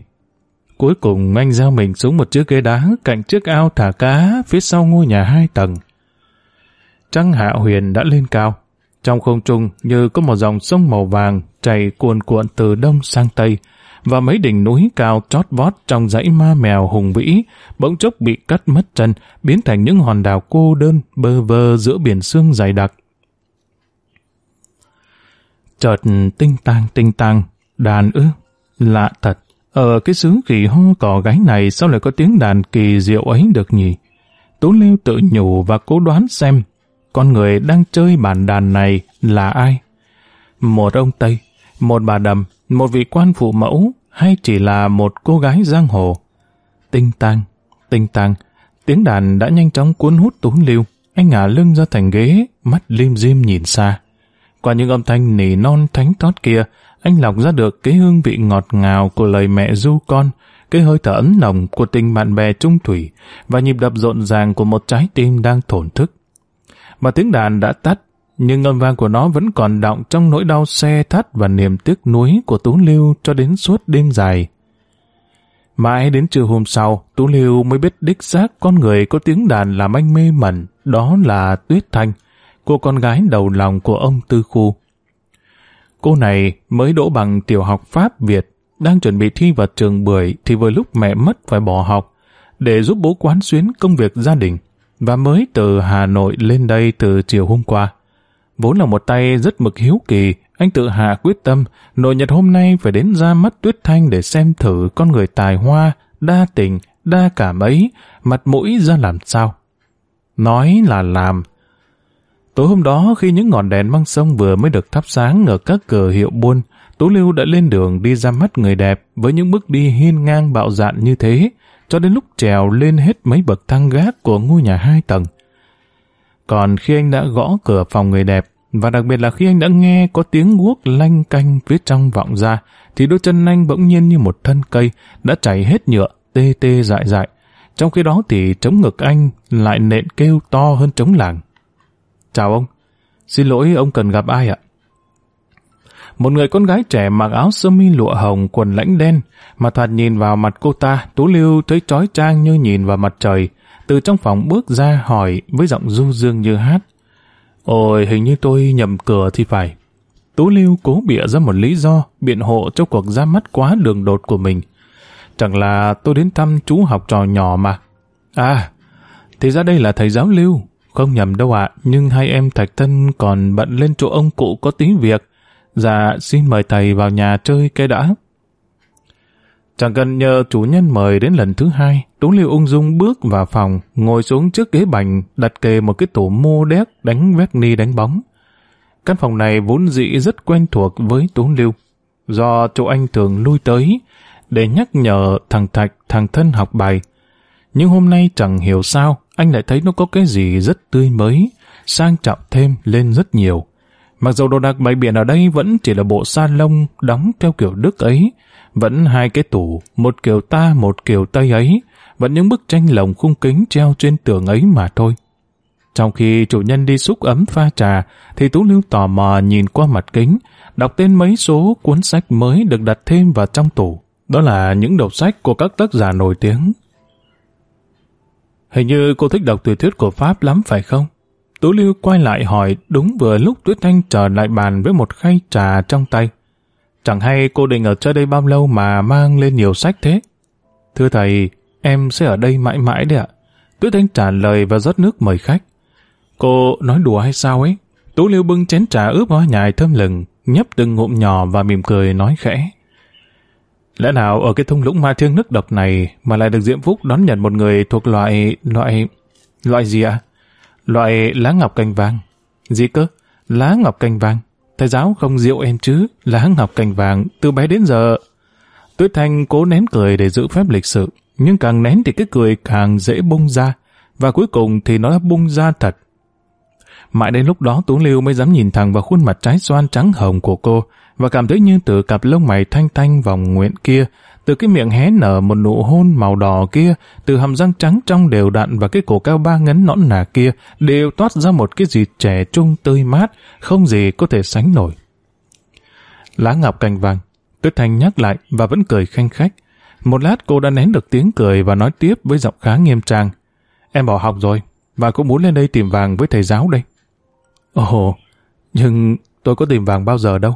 Cuối cùng anh giao mình xuống một chiếc ghế đá cạnh chiếc ao thả cá phía sau ngôi nhà hai tầng. Trăng hạ huyền đã lên cao. Trong không trung như có một dòng sông màu vàng chảy cuồn cuộn từ đông sang tây, và mấy đỉnh núi cao chót vót trong dãy ma mèo hùng vĩ, bỗng chốc bị cắt mất chân, biến thành những hòn đảo cô đơn, bơ vơ giữa biển sương dày đặc. Chợt tinh tang tinh tang, đàn ư, lạ thật, ở cái xứ kỳ ho cỏ gái này sao lại có tiếng đàn kỳ diệu ấy được nhỉ? Tú Lêu tự nhủ và cố đoán xem con người đang chơi bản đàn này là ai. Một ông Tây, một bà đầm, một vị quan phụ mẫu hay chỉ là một cô gái giang hồ. Tinh tang, tinh tang, tiếng đàn đã nhanh chóng cuốn hút tú lưu, anh ngả lưng ra thành ghế, mắt lim dim nhìn xa. Qua những âm thanh nỉ non thánh thót kia, anh lọc ra được cái hương vị ngọt ngào của lời mẹ du con, cái hơi thở ấm nồng của tình bạn bè trung thủy và nhịp đập rộn ràng của một trái tim đang thổn thức. Mà tiếng đàn đã tắt, nhưng âm vang của nó vẫn còn đọng trong nỗi đau xe thắt và niềm tiếc nuối của Tú Lưu cho đến suốt đêm dài. Mãi đến trưa hôm sau, Tú Lưu mới biết đích xác con người có tiếng đàn làm anh mê mẩn, đó là Tuyết Thanh, cô con gái đầu lòng của ông Tư Khu. Cô này mới đỗ bằng tiểu học Pháp Việt, đang chuẩn bị thi vào trường bưởi thì vừa lúc mẹ mất phải bỏ học, để giúp bố quán xuyến công việc gia đình, và mới từ Hà Nội lên đây từ chiều hôm qua. Vốn là một tay rất mực hiếu kỳ, anh tự hạ quyết tâm, nội nhật hôm nay phải đến ra mắt Tuyết Thanh để xem thử con người tài hoa, đa tình, đa cảm ấy, mặt mũi ra làm sao. Nói là làm. Tối hôm đó khi những ngọn đèn măng sông vừa mới được thắp sáng ở các cửa hiệu buôn, Tú Lưu đã lên đường đi ra mắt người đẹp với những bước đi hiên ngang bạo dạn như thế, cho đến lúc trèo lên hết mấy bậc thang gác của ngôi nhà hai tầng. Còn khi anh đã gõ cửa phòng người đẹp, và đặc biệt là khi anh đã nghe có tiếng guốc lanh canh phía trong vọng ra, thì đôi chân anh bỗng nhiên như một thân cây, đã chảy hết nhựa, tê tê dại dại. Trong khi đó thì trống ngực anh lại nện kêu to hơn trống làng. Chào ông, xin lỗi ông cần gặp ai ạ? Một người con gái trẻ mặc áo sơ mi lụa hồng, quần lãnh đen, mà thoạt nhìn vào mặt cô ta, Tú Lưu thấy trói trang như nhìn vào mặt trời. Từ trong phòng bước ra hỏi với giọng du dương như hát. Ôi, hình như tôi nhầm cửa thì phải. Tú Lưu cố bịa ra một lý do biện hộ cho cuộc ra mắt quá đường đột của mình. Chẳng là tôi đến thăm chú học trò nhỏ mà. À, thì ra đây là thầy giáo Lưu. Không nhầm đâu ạ, à, nhưng hai em Thạch Thân còn bận lên chỗ ông cụ có tí việc. Dạ, xin mời thầy vào nhà chơi cái đã. Chẳng cần nhờ chủ nhân mời đến lần thứ hai, Tú Liêu ung dung bước vào phòng, ngồi xuống trước ghế bành, đặt kề một cái tủ mô đét đánh vét ni đánh bóng. Căn phòng này vốn dĩ rất quen thuộc với Tú Liêu, do chỗ anh thường lui tới để nhắc nhở thằng Thạch, thằng Thân học bài. Nhưng hôm nay chẳng hiểu sao, anh lại thấy nó có cái gì rất tươi mới, sang trọng thêm lên rất nhiều. Mặc dù đồ đạc bày biện ở đây vẫn chỉ là bộ sa lông đóng theo kiểu Đức ấy, vẫn hai cái tủ, một kiểu ta một kiểu Tây ấy, vẫn những bức tranh lồng khung kính treo trên tường ấy mà thôi. Trong khi chủ nhân đi xúc ấm pha trà, thì Tú Lưu tò mò nhìn qua mặt kính, đọc tên mấy số cuốn sách mới được đặt thêm vào trong tủ. Đó là những đầu sách của các tác giả nổi tiếng. Hình như cô thích đọc tiểu thuyết của Pháp lắm phải không? Tú Lưu quay lại hỏi đúng vừa lúc Tuyết Thanh trở lại bàn với một khay trà trong tay. Chẳng hay cô định ở chơi đây bao lâu mà mang lên nhiều sách thế? Thưa thầy, em sẽ ở đây mãi mãi đấy ạ. Tuyết Anh trả lời và rót nước mời khách. Cô nói đùa hay sao ấy? Tú Liêu bưng chén trà ướp hoa nhài thơm lừng, nhấp từng ngụm nhỏ và mỉm cười nói khẽ. Lẽ nào ở cái thung lũng ma thiêng nước độc này mà lại được Diễm Phúc đón nhận một người thuộc loại... loại... loại gì ạ? À? Loại lá ngọc canh vàng. Gì cơ? Lá ngọc canh vàng thầy giáo không diệu em chứ, là hăng học cành vàng từ bé đến giờ. Tuyết Thanh cố nén cười để giữ phép lịch sự, nhưng càng nén thì cái cười càng dễ bung ra, và cuối cùng thì nó bung ra thật. Mãi đến lúc đó Tú Lưu mới dám nhìn thẳng vào khuôn mặt trái xoan trắng hồng của cô và cảm thấy như từ cặp lông mày thanh thanh vòng nguyện kia từ cái miệng hé nở một nụ hôn màu đỏ kia, từ hàm răng trắng trong đều đặn và cái cổ cao ba ngấn nõn nà kia đều toát ra một cái gì trẻ trung tươi mát, không gì có thể sánh nổi. Lá ngọc cành vàng, Tuyết Thanh nhắc lại và vẫn cười khanh khách. Một lát cô đã nén được tiếng cười và nói tiếp với giọng khá nghiêm trang. Em bỏ học rồi, và cũng muốn lên đây tìm vàng với thầy giáo đây. Ồ, nhưng tôi có tìm vàng bao giờ đâu.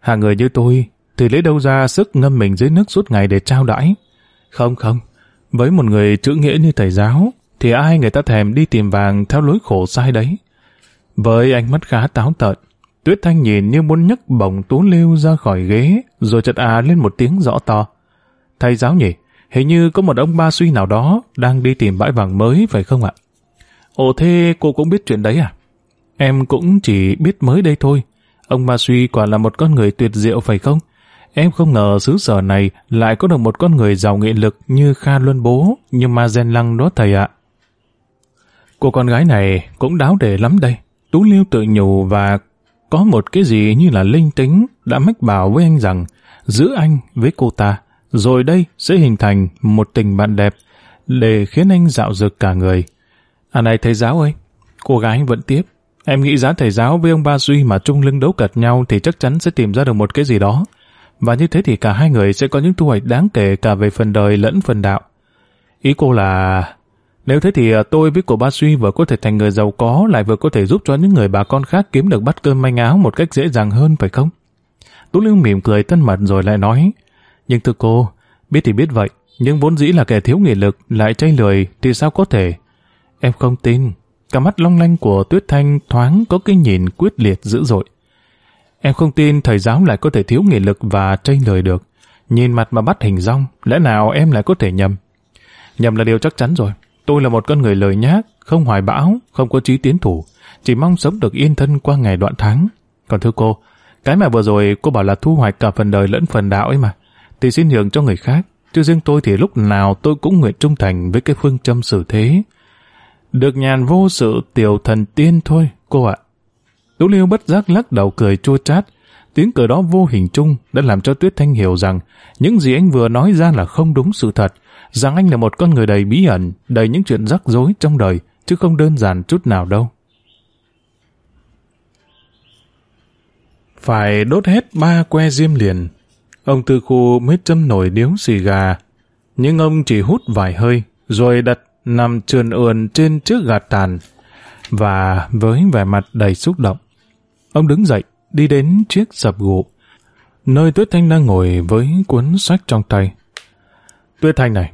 Hàng người như tôi thì lấy đâu ra sức ngâm mình dưới nước suốt ngày để trao đãi. Không không, với một người chữ nghĩa như thầy giáo, thì ai người ta thèm đi tìm vàng theo lối khổ sai đấy. Với ánh mắt khá táo tợn, Tuyết Thanh nhìn như muốn nhấc bổng tú lưu ra khỏi ghế, rồi chật à lên một tiếng rõ to. Thầy giáo nhỉ, hình như có một ông ba suy nào đó đang đi tìm bãi vàng mới phải không ạ? Ồ thế cô cũng biết chuyện đấy à? Em cũng chỉ biết mới đây thôi. Ông ba suy quả là một con người tuyệt diệu phải không? Em không ngờ xứ sở này lại có được một con người giàu nghị lực như Kha Luân Bố, như Ma Gen Lăng đó thầy ạ. Cô con gái này cũng đáo đề lắm đây. Tú Liêu tự nhủ và có một cái gì như là linh tính đã mách bảo với anh rằng giữ anh với cô ta, rồi đây sẽ hình thành một tình bạn đẹp để khiến anh dạo dực cả người. À này thầy giáo ơi, cô gái vẫn tiếp. Em nghĩ giá thầy giáo với ông Ba Duy mà trung lưng đấu cật nhau thì chắc chắn sẽ tìm ra được một cái gì đó. Và như thế thì cả hai người sẽ có những thu hoạch đáng kể cả về phần đời lẫn phần đạo. Ý cô là... Nếu thế thì à, tôi với cô ba Suy vừa có thể thành người giàu có lại vừa có thể giúp cho những người bà con khác kiếm được bát cơm manh áo một cách dễ dàng hơn phải không? Tú Lưu mỉm cười thân mật rồi lại nói Nhưng thưa cô, biết thì biết vậy nhưng vốn dĩ là kẻ thiếu nghị lực lại chay lười thì sao có thể? Em không tin. Cả mắt long lanh của Tuyết Thanh thoáng có cái nhìn quyết liệt dữ dội. Em không tin thầy giáo lại có thể thiếu nghị lực và tranh lời được. Nhìn mặt mà bắt hình rong, lẽ nào em lại có thể nhầm? Nhầm là điều chắc chắn rồi. Tôi là một con người lời nhác, không hoài bão, không có chí tiến thủ. Chỉ mong sống được yên thân qua ngày đoạn tháng. Còn thưa cô, cái mà vừa rồi cô bảo là thu hoạch cả phần đời lẫn phần đạo ấy mà. Thì xin nhường cho người khác. Chứ riêng tôi thì lúc nào tôi cũng nguyện trung thành với cái phương châm xử thế. Được nhàn vô sự tiểu thần tiên thôi, cô ạ. Tú Liêu bất giác lắc đầu cười chua chát. Tiếng cười đó vô hình chung đã làm cho Tuyết Thanh hiểu rằng những gì anh vừa nói ra là không đúng sự thật, rằng anh là một con người đầy bí ẩn, đầy những chuyện rắc rối trong đời, chứ không đơn giản chút nào đâu. Phải đốt hết ba que diêm liền. Ông Tư Khu mới châm nổi điếu xì gà, nhưng ông chỉ hút vài hơi, rồi đặt nằm trườn ườn trên chiếc gạt tàn, và với vẻ mặt đầy xúc động, Ông đứng dậy, đi đến chiếc sập gỗ, nơi Tuyết Thanh đang ngồi với cuốn sách trong tay. Tuyết Thanh này,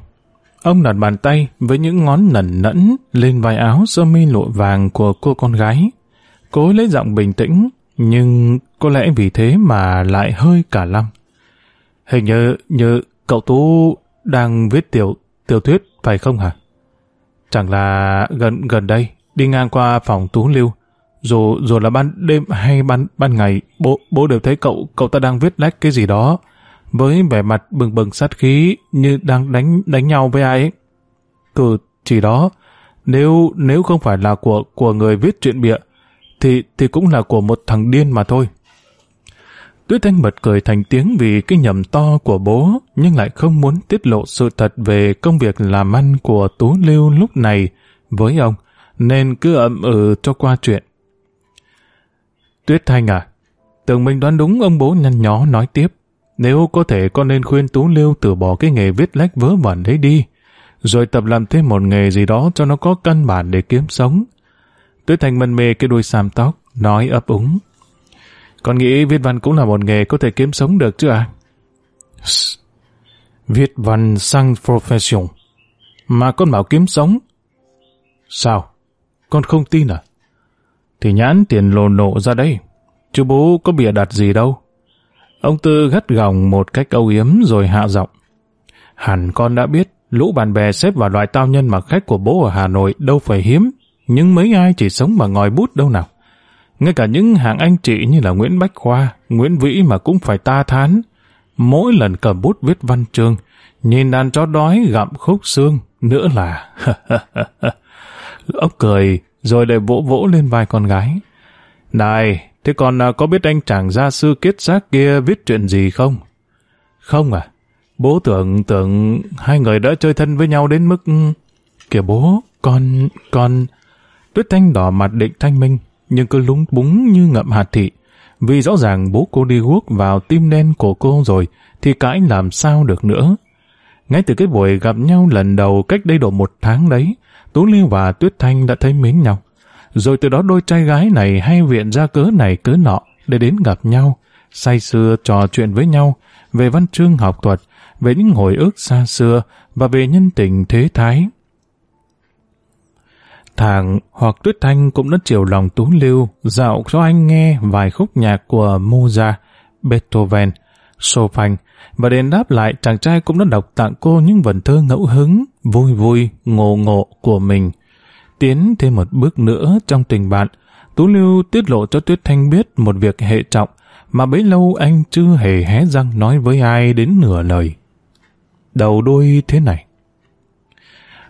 ông đặt bàn tay với những ngón nẩn nẫn lên vai áo sơ mi lụa vàng của cô con gái. Cố lấy giọng bình tĩnh, nhưng có lẽ vì thế mà lại hơi cả lăm. Hình như, như cậu Tú đang viết tiểu tiểu thuyết phải không hả? Chẳng là gần gần đây, đi ngang qua phòng Tú Lưu, dù dù là ban đêm hay ban ban ngày, bố bố đều thấy cậu cậu ta đang viết lách cái gì đó với vẻ mặt bừng bừng sát khí như đang đánh đánh nhau với ai ấy. Cử chỉ đó, nếu nếu không phải là của của người viết truyện bịa thì thì cũng là của một thằng điên mà thôi. Tuyết Thanh bật cười thành tiếng vì cái nhầm to của bố, nhưng lại không muốn tiết lộ sự thật về công việc làm ăn của Tú Lưu lúc này với ông, nên cứ ậm ừ cho qua chuyện. Tuyết Thanh à, tưởng mình đoán đúng ông bố nhăn nhó nói tiếp. Nếu có thể con nên khuyên Tú Liêu từ bỏ cái nghề viết lách vớ vẩn đấy đi, rồi tập làm thêm một nghề gì đó cho nó có căn bản để kiếm sống. Tuyết Thanh mân mê cái đuôi xàm tóc, nói ấp úng. Con nghĩ viết văn cũng là một nghề có thể kiếm sống được chứ à? viết văn sang profession. Mà con bảo kiếm sống. Sao? Con không tin à? thì nhãn tiền lồn lộ ra đây. chú bố có bịa đặt gì đâu. Ông Tư gắt gỏng một cách âu yếm rồi hạ giọng. Hẳn con đã biết, lũ bạn bè xếp vào loại tao nhân mặc khách của bố ở Hà Nội đâu phải hiếm, nhưng mấy ai chỉ sống mà ngòi bút đâu nào. Ngay cả những hàng anh chị như là Nguyễn Bách Khoa, Nguyễn Vĩ mà cũng phải ta thán. Mỗi lần cầm bút viết văn chương, nhìn đàn chó đói gặm khúc xương, nữa là... Ông cười rồi lại vỗ vỗ lên vai con gái. Này, thế còn à, có biết anh chàng gia sư kết xác kia viết chuyện gì không? Không à, bố tưởng, tưởng hai người đã chơi thân với nhau đến mức... Ừ, kìa bố, con, con... Tuyết Thanh đỏ mặt định thanh minh, nhưng cứ lúng búng như ngậm hạt thị. Vì rõ ràng bố cô đi guốc vào tim đen của cô rồi, thì cãi làm sao được nữa. Ngay từ cái buổi gặp nhau lần đầu cách đây độ một tháng đấy, Tú Linh và Tuyết Thanh đã thấy mến nhau. Rồi từ đó đôi trai gái này hay viện ra cớ này cớ nọ để đến gặp nhau, say xưa trò chuyện với nhau về văn chương học thuật, về những hồi ức xa xưa và về nhân tình thế thái. Thằng hoặc Tuyết Thanh cũng đã chiều lòng Tú Lưu dạo cho anh nghe vài khúc nhạc của Mozart, Beethoven, Chopin, và đến đáp lại chàng trai cũng đã đọc tặng cô những vần thơ ngẫu hứng, vui vui, ngộ ngộ của mình. Tiến thêm một bước nữa trong tình bạn, Tú Lưu tiết lộ cho Tuyết Thanh biết một việc hệ trọng mà bấy lâu anh chưa hề hé răng nói với ai đến nửa lời. Đầu đuôi thế này.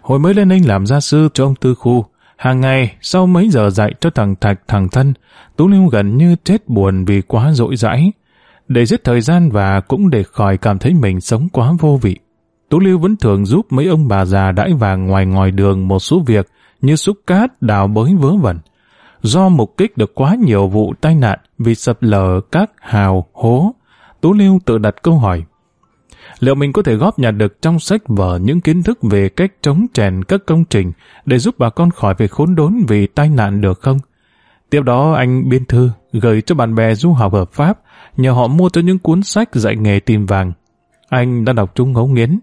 Hồi mới lên anh làm gia sư cho ông Tư Khu, hàng ngày sau mấy giờ dạy cho thằng Thạch thằng Thân, Tú Lưu gần như chết buồn vì quá dội dãi. Để giết thời gian và cũng để khỏi cảm thấy mình sống quá vô vị. Tú Lưu vẫn thường giúp mấy ông bà già đãi vàng ngoài ngoài đường một số việc như xúc cát, đào bới vớ vẩn. Do mục kích được quá nhiều vụ tai nạn vì sập lở các hào, hố, Tú Lưu tự đặt câu hỏi. Liệu mình có thể góp nhặt được trong sách vở những kiến thức về cách chống chèn các công trình để giúp bà con khỏi việc khốn đốn vì tai nạn được không? Tiếp đó anh biên thư gửi cho bạn bè du học ở Pháp nhờ họ mua cho những cuốn sách dạy nghề tìm vàng. Anh đã đọc chúng ngấu nghiến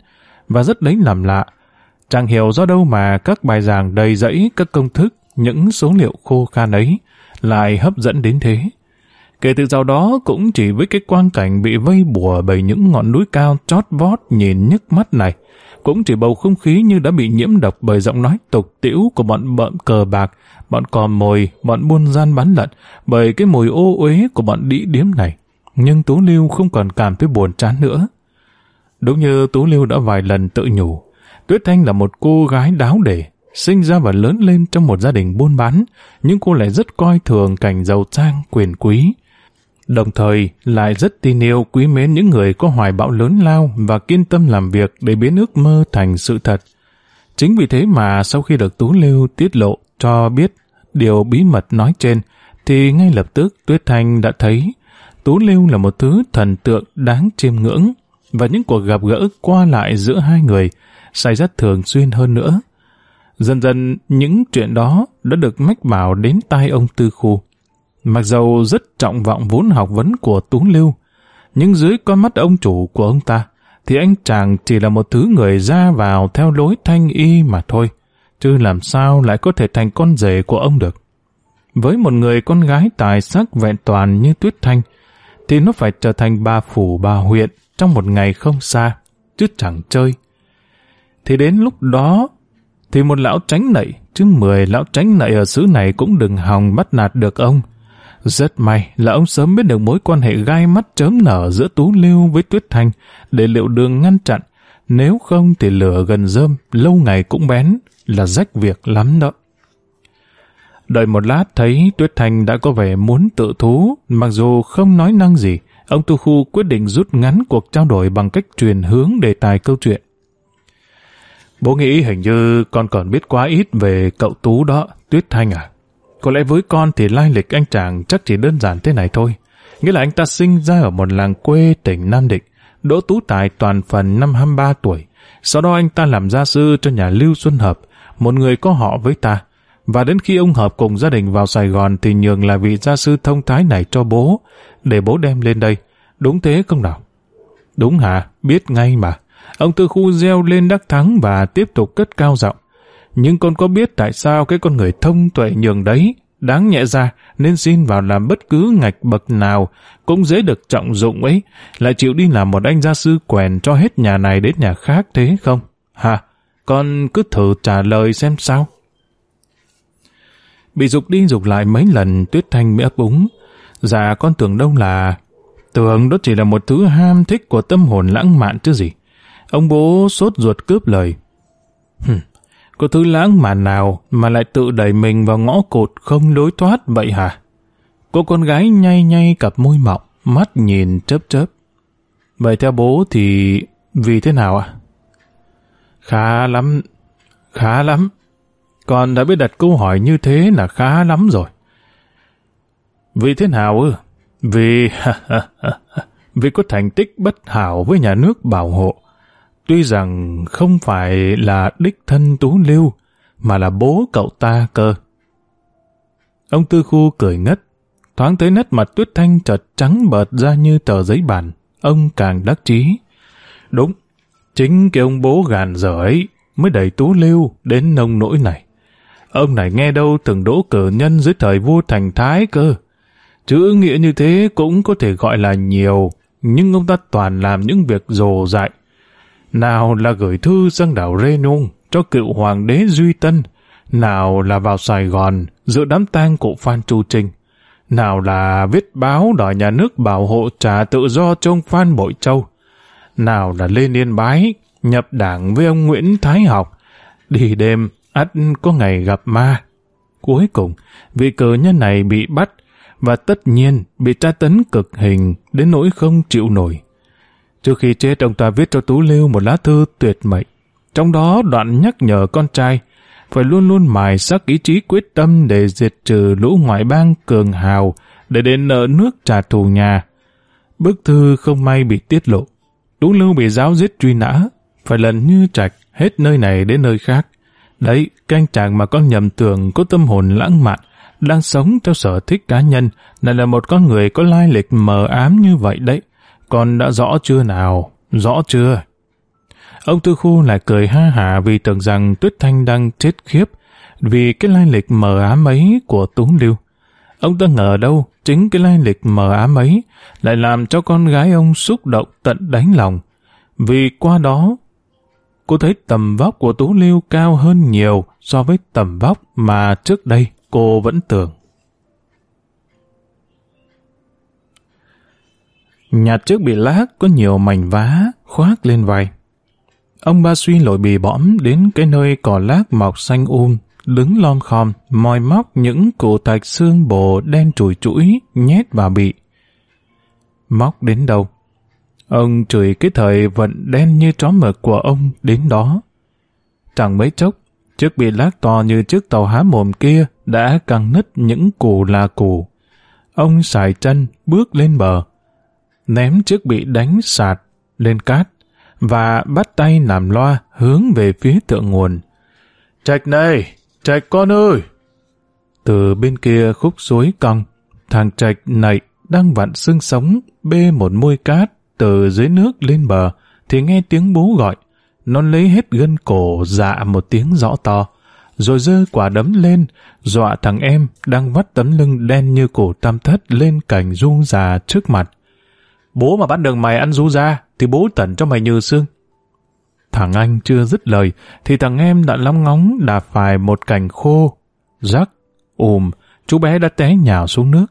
và rất lấy làm lạ. Chẳng hiểu do đâu mà các bài giảng đầy dẫy các công thức, những số liệu khô khan ấy lại hấp dẫn đến thế. Kể từ sau đó cũng chỉ với cái quang cảnh bị vây bùa bởi những ngọn núi cao chót vót nhìn nhức mắt này, cũng chỉ bầu không khí như đã bị nhiễm độc bởi giọng nói tục tiễu của bọn bợm cờ bạc, bọn cò mồi, bọn buôn gian bán lận, bởi cái mùi ô uế của bọn đĩ điếm này nhưng Tú Lưu không còn cảm thấy buồn chán nữa. Đúng như Tú Lưu đã vài lần tự nhủ, Tuyết Thanh là một cô gái đáo để, sinh ra và lớn lên trong một gia đình buôn bán, nhưng cô lại rất coi thường cảnh giàu sang, quyền quý. Đồng thời, lại rất tin yêu quý mến những người có hoài bão lớn lao và kiên tâm làm việc để biến ước mơ thành sự thật. Chính vì thế mà sau khi được Tú Lưu tiết lộ cho biết điều bí mật nói trên, thì ngay lập tức Tuyết Thanh đã thấy Tú Lưu là một thứ thần tượng đáng chiêm ngưỡng và những cuộc gặp gỡ qua lại giữa hai người xảy ra thường xuyên hơn nữa. Dần dần những chuyện đó đã được mách bảo đến tai ông Tư Khu. Mặc dầu rất trọng vọng vốn học vấn của Tú Lưu, nhưng dưới con mắt ông chủ của ông ta, thì anh chàng chỉ là một thứ người ra vào theo lối thanh y mà thôi, chứ làm sao lại có thể thành con rể của ông được. Với một người con gái tài sắc vẹn toàn như Tuyết Thanh, thì nó phải trở thành ba phủ ba huyện trong một ngày không xa, chứ chẳng chơi. Thì đến lúc đó, thì một lão tránh nậy, chứ mười lão tránh nậy ở xứ này cũng đừng hòng bắt nạt được ông. Rất may là ông sớm biết được mối quan hệ gai mắt chớm nở giữa Tú Lưu với Tuyết Thanh để liệu đường ngăn chặn, nếu không thì lửa gần rơm, lâu ngày cũng bén, là rách việc lắm đó. Đợi một lát thấy Tuyết Thanh đã có vẻ muốn tự thú, mặc dù không nói năng gì, ông Tu Khu quyết định rút ngắn cuộc trao đổi bằng cách truyền hướng đề tài câu chuyện. Bố nghĩ hình như con còn biết quá ít về cậu Tú đó, Tuyết Thanh à. Có lẽ với con thì lai lịch anh chàng chắc chỉ đơn giản thế này thôi. Nghĩa là anh ta sinh ra ở một làng quê tỉnh Nam Định, Đỗ Tú Tài toàn phần năm 23 tuổi. Sau đó anh ta làm gia sư cho nhà Lưu Xuân Hợp, một người có họ với ta và đến khi ông Hợp cùng gia đình vào Sài Gòn thì nhường lại vị gia sư thông thái này cho bố, để bố đem lên đây. Đúng thế không nào? Đúng hả? Biết ngay mà. Ông Tư Khu reo lên đắc thắng và tiếp tục cất cao giọng. Nhưng con có biết tại sao cái con người thông tuệ nhường đấy, đáng nhẹ ra nên xin vào làm bất cứ ngạch bậc nào cũng dễ được trọng dụng ấy, lại chịu đi làm một anh gia sư quèn cho hết nhà này đến nhà khác thế không? Hả? Con cứ thử trả lời xem sao. Bị dục đi dục lại mấy lần Tuyết Thanh mới ấp úng. già con tưởng đâu là... Tưởng đó chỉ là một thứ ham thích của tâm hồn lãng mạn chứ gì. Ông bố sốt ruột cướp lời. Có thứ lãng mạn nào mà lại tự đẩy mình vào ngõ cụt không lối thoát vậy hả? Cô con gái nhay nhay cặp môi mọng, mắt nhìn chớp chớp. Vậy theo bố thì vì thế nào ạ? À? Khá lắm, khá lắm. Còn đã biết đặt câu hỏi như thế là khá lắm rồi. Vì thế nào ư? Vì... vì có thành tích bất hảo với nhà nước bảo hộ. Tuy rằng không phải là đích thân Tú Lưu, mà là bố cậu ta cơ. Ông Tư Khu cười ngất, thoáng tới nét mặt Tuyết Thanh chợt trắng bợt ra như tờ giấy bàn ông càng đắc chí. Đúng, chính cái ông bố gàn dở ấy mới đẩy Tú Lưu đến nông nỗi này. Ông này nghe đâu từng đỗ cử nhân dưới thời vua Thành Thái cơ. Chữ nghĩa như thế cũng có thể gọi là nhiều, nhưng ông ta toàn làm những việc rồ dại. Nào là gửi thư sang đảo Renon cho cựu hoàng đế Duy Tân, nào là vào Sài Gòn giữa đám tang cụ Phan Chu Trinh, nào là viết báo đòi nhà nước bảo hộ trả tự do cho ông Phan Bội Châu, nào là lên yên bái, nhập đảng với ông Nguyễn Thái Học, đi đêm ắt có ngày gặp ma. Cuối cùng, vị cờ nhân này bị bắt và tất nhiên bị tra tấn cực hình đến nỗi không chịu nổi. Trước khi chết, ông ta viết cho Tú Lưu một lá thư tuyệt mệnh. Trong đó đoạn nhắc nhở con trai phải luôn luôn mài sắc ý chí quyết tâm để diệt trừ lũ ngoại bang cường hào để đến nợ nước trả thù nhà. Bức thư không may bị tiết lộ. Tú Lưu bị giáo giết truy nã, phải lần như trạch hết nơi này đến nơi khác. Đấy, các anh chàng mà con nhầm tưởng có tâm hồn lãng mạn, đang sống theo sở thích cá nhân, lại là một con người có lai lịch mờ ám như vậy đấy. Con đã rõ chưa nào? Rõ chưa? Ông Tư Khu lại cười ha hả vì tưởng rằng Tuyết Thanh đang chết khiếp vì cái lai lịch mờ ám ấy của Tú Lưu. Ông ta ngờ đâu chính cái lai lịch mờ ám ấy lại làm cho con gái ông xúc động tận đánh lòng. Vì qua đó cô thấy tầm vóc của Tú Lưu cao hơn nhiều so với tầm vóc mà trước đây cô vẫn tưởng. Nhạt trước bị lác có nhiều mảnh vá khoác lên vai. Ông ba suy lội bì bõm đến cái nơi cỏ lác mọc xanh um, đứng lom khom, moi móc những cụ thạch xương bồ đen trùi chuỗi, nhét vào bị. Móc đến đâu, Ông chửi cái thời vận đen như chó mực của ông đến đó. Chẳng mấy chốc, chiếc bị lát to như chiếc tàu há mồm kia đã căng nứt những củ là củ. Ông xài chân bước lên bờ, ném chiếc bị đánh sạt lên cát và bắt tay làm loa hướng về phía thượng nguồn. Trạch này, trạch con ơi! Từ bên kia khúc suối cong, thằng trạch này đang vặn xương sống bê một môi cát từ dưới nước lên bờ, thì nghe tiếng bố gọi. Nó lấy hết gân cổ dạ một tiếng rõ to, rồi giơ quả đấm lên, dọa thằng em đang vắt tấm lưng đen như cổ tam thất lên cành rung già trước mặt. Bố mà bắt được mày ăn du ra, thì bố tẩn cho mày như xương. Thằng anh chưa dứt lời, thì thằng em đã lóng ngóng đạp phải một cành khô. Rắc, ùm, chú bé đã té nhào xuống nước.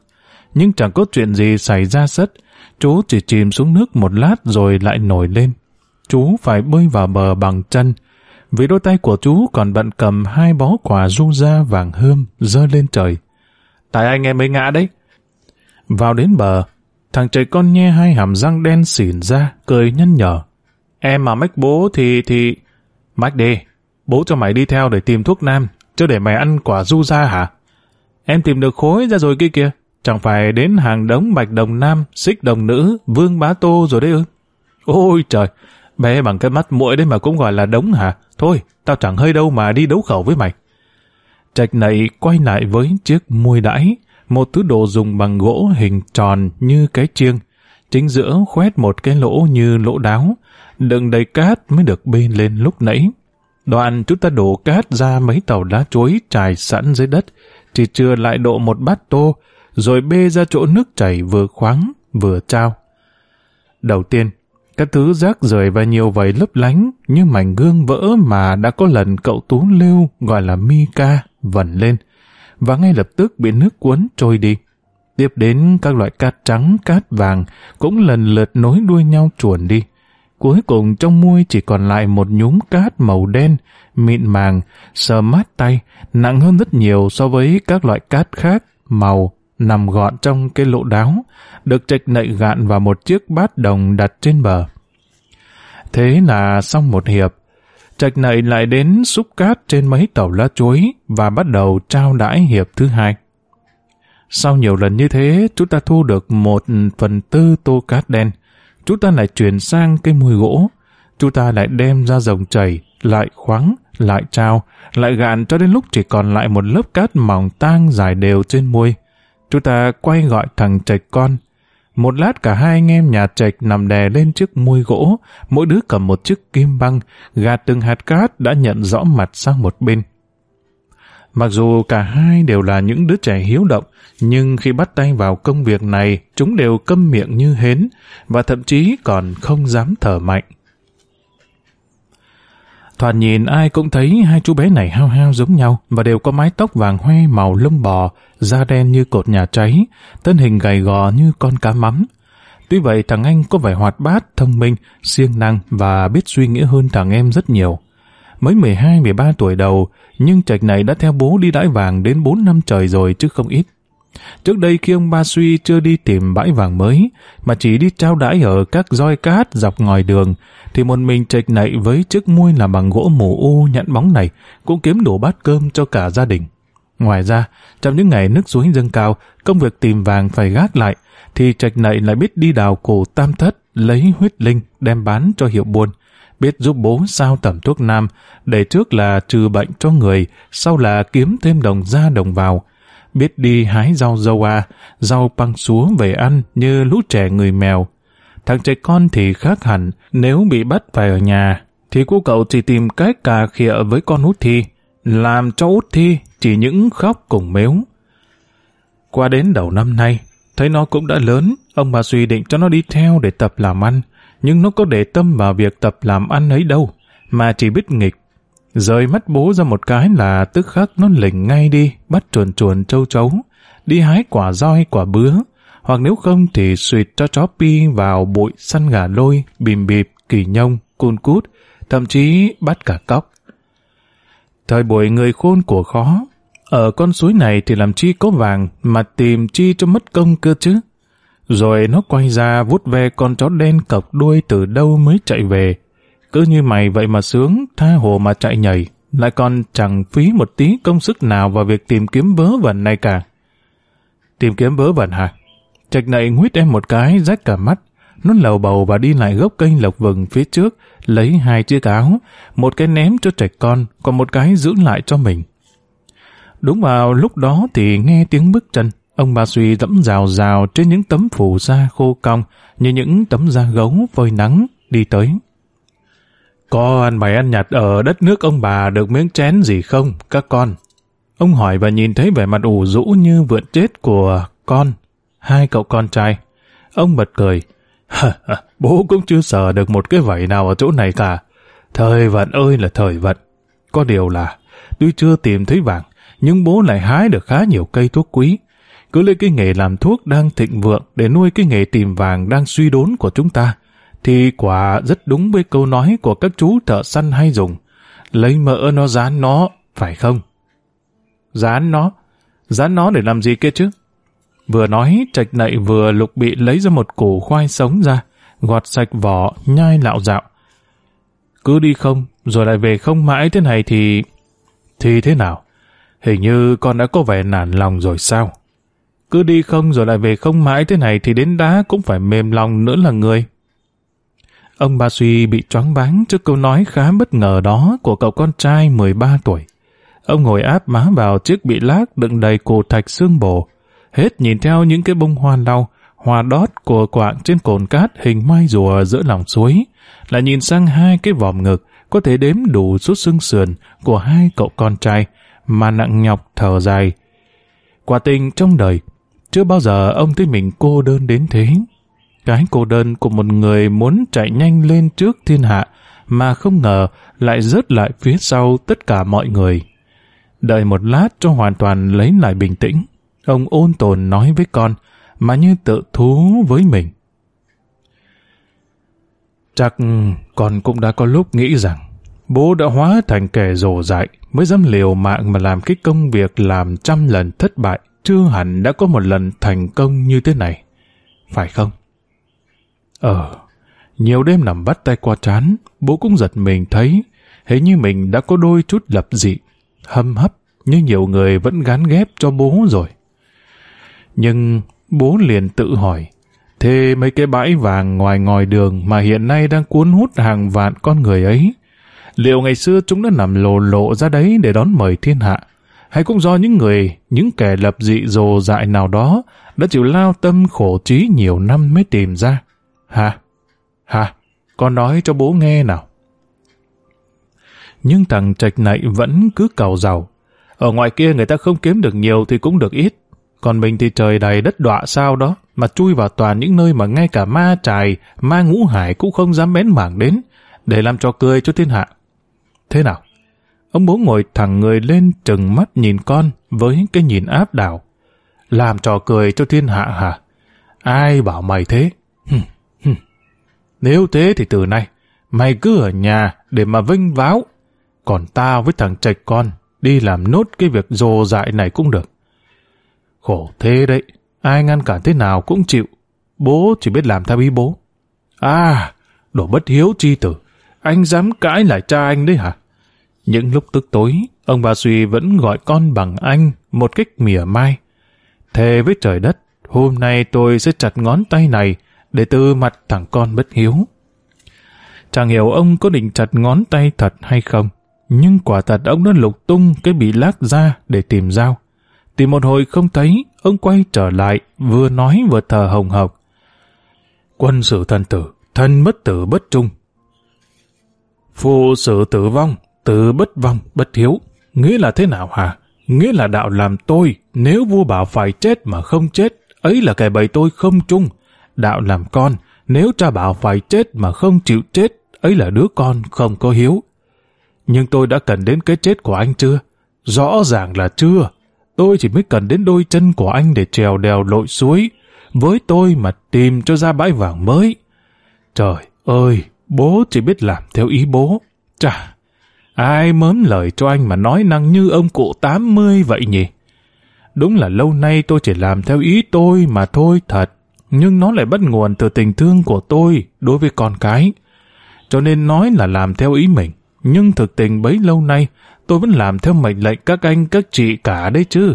Nhưng chẳng có chuyện gì xảy ra sất, Chú chỉ chìm xuống nước một lát rồi lại nổi lên. Chú phải bơi vào bờ bằng chân, vì đôi tay của chú còn bận cầm hai bó quả ru da vàng hươm dơ lên trời. Tại anh em mới ngã đấy. Vào đến bờ, thằng trời con nhe hai hàm răng đen xỉn ra, cười nhăn nhở. Em mà mách bố thì thì... Mách đi, bố cho mày đi theo để tìm thuốc nam, chứ để mày ăn quả ru da hả? Em tìm được khối ra rồi kia kìa. Chẳng phải đến hàng đống bạch đồng nam, xích đồng nữ, vương bá tô rồi đấy ư? Ôi trời, bé bằng cái mắt muội đấy mà cũng gọi là đống hả? Thôi, tao chẳng hơi đâu mà đi đấu khẩu với mày. Trạch nậy quay lại với chiếc muôi đãi, một thứ đồ dùng bằng gỗ hình tròn như cái chiêng. Chính giữa khoét một cái lỗ như lỗ đáo, đựng đầy cát mới được bê lên lúc nãy. Đoạn chúng ta đổ cát ra mấy tàu đá chuối trải sẵn dưới đất, chỉ chưa lại độ một bát tô, rồi bê ra chỗ nước chảy vừa khoáng, vừa trao. Đầu tiên, các thứ rác rời và nhiều vầy lấp lánh như mảnh gương vỡ mà đã có lần cậu Tú Lưu gọi là Mika vẩn lên và ngay lập tức bị nước cuốn trôi đi. Tiếp đến các loại cát trắng, cát vàng cũng lần lượt nối đuôi nhau chuồn đi. Cuối cùng trong muôi chỉ còn lại một nhúm cát màu đen, mịn màng, sờ mát tay, nặng hơn rất nhiều so với các loại cát khác, màu nằm gọn trong cái lỗ đáo, được trạch nậy gạn vào một chiếc bát đồng đặt trên bờ. Thế là xong một hiệp, trạch nậy lại đến xúc cát trên mấy tàu lá chuối và bắt đầu trao đãi hiệp thứ hai. Sau nhiều lần như thế, chúng ta thu được một phần tư tô cát đen. Chúng ta lại chuyển sang cây mùi gỗ. Chúng ta lại đem ra dòng chảy, lại khoáng, lại trao, lại gạn cho đến lúc chỉ còn lại một lớp cát mỏng tang dài đều trên môi. Chúng ta quay gọi thằng Trạch con. Một lát cả hai anh em nhà Trạch nằm đè lên chiếc muôi gỗ, mỗi đứa cầm một chiếc kim băng, gạt từng hạt cát đã nhận rõ mặt sang một bên. Mặc dù cả hai đều là những đứa trẻ hiếu động, nhưng khi bắt tay vào công việc này, chúng đều câm miệng như hến, và thậm chí còn không dám thở mạnh. Thoạt nhìn ai cũng thấy hai chú bé này hao hao giống nhau và đều có mái tóc vàng hoe màu lông bò, da đen như cột nhà cháy, thân hình gầy gò như con cá mắm. Tuy vậy thằng anh có vẻ hoạt bát, thông minh, siêng năng và biết suy nghĩ hơn thằng em rất nhiều. Mới 12-13 tuổi đầu, nhưng trạch này đã theo bố đi đãi vàng đến 4 năm trời rồi chứ không ít. Trước đây khi ông Ba Suy chưa đi tìm bãi vàng mới, mà chỉ đi trao đãi ở các roi cát dọc ngòi đường, thì một mình trạch nậy với chiếc muôi làm bằng gỗ mù u nhẵn bóng này cũng kiếm đủ bát cơm cho cả gia đình. Ngoài ra, trong những ngày nước suối dâng cao, công việc tìm vàng phải gác lại, thì trạch nậy lại biết đi đào cổ tam thất, lấy huyết linh, đem bán cho hiệu buôn. Biết giúp bố sao tẩm thuốc nam, để trước là trừ bệnh cho người, sau là kiếm thêm đồng ra đồng vào, biết đi hái rau dâu à, rau băng xuống về ăn như lũ trẻ người mèo. Thằng trẻ con thì khác hẳn, nếu bị bắt phải ở nhà, thì cô cậu chỉ tìm cách cà khịa với con út thi, làm cho út thi chỉ những khóc cùng mếu. Qua đến đầu năm nay, thấy nó cũng đã lớn, ông bà suy định cho nó đi theo để tập làm ăn, nhưng nó có để tâm vào việc tập làm ăn ấy đâu, mà chỉ biết nghịch Rời mắt bố ra một cái là tức khắc nó lỉnh ngay đi, bắt chuồn chuồn châu chấu, đi hái quả roi quả bứa, hoặc nếu không thì suyệt cho chó pi vào bụi săn gà lôi, bìm bịp, kỳ nhông, cun cút, thậm chí bắt cả cóc. Thời buổi người khôn của khó, ở con suối này thì làm chi có vàng mà tìm chi cho mất công cơ chứ. Rồi nó quay ra vút ve con chó đen cọc đuôi từ đâu mới chạy về, cứ như mày vậy mà sướng, tha hồ mà chạy nhảy, lại còn chẳng phí một tí công sức nào vào việc tìm kiếm vớ vẩn này cả. Tìm kiếm vớ vẩn hả? Trạch nậy nguyết em một cái, rách cả mắt. Nó lầu bầu và đi lại gốc cây lộc vừng phía trước, lấy hai chiếc áo, một cái ném cho trạch con, còn một cái giữ lại cho mình. Đúng vào lúc đó thì nghe tiếng bước chân, ông bà suy dẫm rào rào trên những tấm phủ da khô cong như những tấm da gấu phơi nắng đi tới. Có ăn bài ăn nhặt ở đất nước ông bà được miếng chén gì không, các con? Ông hỏi và nhìn thấy vẻ mặt ủ rũ như vượn chết của con, hai cậu con trai. Ông bật cười. Bố cũng chưa sờ được một cái vảy nào ở chỗ này cả. Thời vận ơi là thời vận. Có điều là, tôi chưa tìm thấy vàng, nhưng bố lại hái được khá nhiều cây thuốc quý. Cứ lấy cái nghề làm thuốc đang thịnh vượng để nuôi cái nghề tìm vàng đang suy đốn của chúng ta thì quả rất đúng với câu nói của các chú thợ săn hay dùng. Lấy mỡ nó dán nó, phải không? Dán nó? Dán nó để làm gì kia chứ? Vừa nói, trạch nậy vừa lục bị lấy ra một củ khoai sống ra, gọt sạch vỏ, nhai lạo dạo. Cứ đi không, rồi lại về không mãi thế này thì... Thì thế nào? Hình như con đã có vẻ nản lòng rồi sao? Cứ đi không rồi lại về không mãi thế này thì đến đá cũng phải mềm lòng nữa là người. Ông ba suy bị choáng váng trước câu nói khá bất ngờ đó của cậu con trai 13 tuổi. Ông ngồi áp má vào chiếc bị lác đựng đầy cổ thạch xương bổ, hết nhìn theo những cái bông hoa lau, hoa đót của quạng trên cồn cát hình mai rùa giữa lòng suối, lại nhìn sang hai cái vòm ngực có thể đếm đủ suốt xương sườn của hai cậu con trai mà nặng nhọc thở dài. Quả tình trong đời, chưa bao giờ ông thấy mình cô đơn đến thế. Cái cô đơn của một người muốn chạy nhanh lên trước thiên hạ, mà không ngờ lại rớt lại phía sau tất cả mọi người. Đợi một lát cho hoàn toàn lấy lại bình tĩnh, ông ôn tồn nói với con, mà như tự thú với mình. Chắc con cũng đã có lúc nghĩ rằng bố đã hóa thành kẻ rồ dại mới dám liều mạng mà làm cái công việc làm trăm lần thất bại chưa hẳn đã có một lần thành công như thế này. Phải không? Ờ, nhiều đêm nằm bắt tay qua trán, bố cũng giật mình thấy, hình như mình đã có đôi chút lập dị, hâm hấp như nhiều người vẫn gán ghép cho bố rồi. Nhưng bố liền tự hỏi, thế mấy cái bãi vàng ngoài ngòi đường mà hiện nay đang cuốn hút hàng vạn con người ấy, liệu ngày xưa chúng đã nằm lồ lộ ra đấy để đón mời thiên hạ, hay cũng do những người, những kẻ lập dị dồ dại nào đó đã chịu lao tâm khổ trí nhiều năm mới tìm ra. Hả? Hả? Con nói cho bố nghe nào. Nhưng thằng trạch này vẫn cứ cầu giàu. Ở ngoài kia người ta không kiếm được nhiều thì cũng được ít. Còn mình thì trời đầy đất đọa sao đó, mà chui vào toàn những nơi mà ngay cả ma trài, ma ngũ hải cũng không dám bén mảng đến, để làm cho cười cho thiên hạ. Thế nào? Ông bố ngồi thẳng người lên trừng mắt nhìn con với cái nhìn áp đảo. Làm trò cười cho thiên hạ hả? Ai bảo mày thế? Hừm. Nếu thế thì từ nay, mày cứ ở nhà để mà vinh váo. Còn tao với thằng trạch con đi làm nốt cái việc dồ dại này cũng được. Khổ thế đấy, ai ngăn cản thế nào cũng chịu. Bố chỉ biết làm theo ý bố. À, đồ bất hiếu chi tử, anh dám cãi lại cha anh đấy hả? Những lúc tức tối, ông bà suy vẫn gọi con bằng anh một cách mỉa mai. Thề với trời đất, hôm nay tôi sẽ chặt ngón tay này để từ mặt thằng con bất hiếu. Chẳng hiểu ông có định chặt ngón tay thật hay không, nhưng quả thật ông đã lục tung cái bị lác ra để tìm dao. Tìm một hồi không thấy, ông quay trở lại, vừa nói vừa thờ hồng hộc. Quân sự thần tử, thân bất tử bất trung. Phụ sự tử vong, tử bất vong, bất hiếu. Nghĩa là thế nào hả? Nghĩa là đạo làm tôi, nếu vua bảo phải chết mà không chết, ấy là kẻ bày tôi không trung đạo làm con, nếu cha bảo phải chết mà không chịu chết, ấy là đứa con không có hiếu. Nhưng tôi đã cần đến cái chết của anh chưa? Rõ ràng là chưa. Tôi chỉ mới cần đến đôi chân của anh để trèo đèo lội suối, với tôi mà tìm cho ra bãi vàng mới. Trời ơi, bố chỉ biết làm theo ý bố. Chà, ai mớm lời cho anh mà nói năng như ông cụ 80 vậy nhỉ? Đúng là lâu nay tôi chỉ làm theo ý tôi mà thôi thật nhưng nó lại bắt nguồn từ tình thương của tôi đối với con cái. Cho nên nói là làm theo ý mình, nhưng thực tình bấy lâu nay, tôi vẫn làm theo mệnh lệnh các anh các chị cả đấy chứ.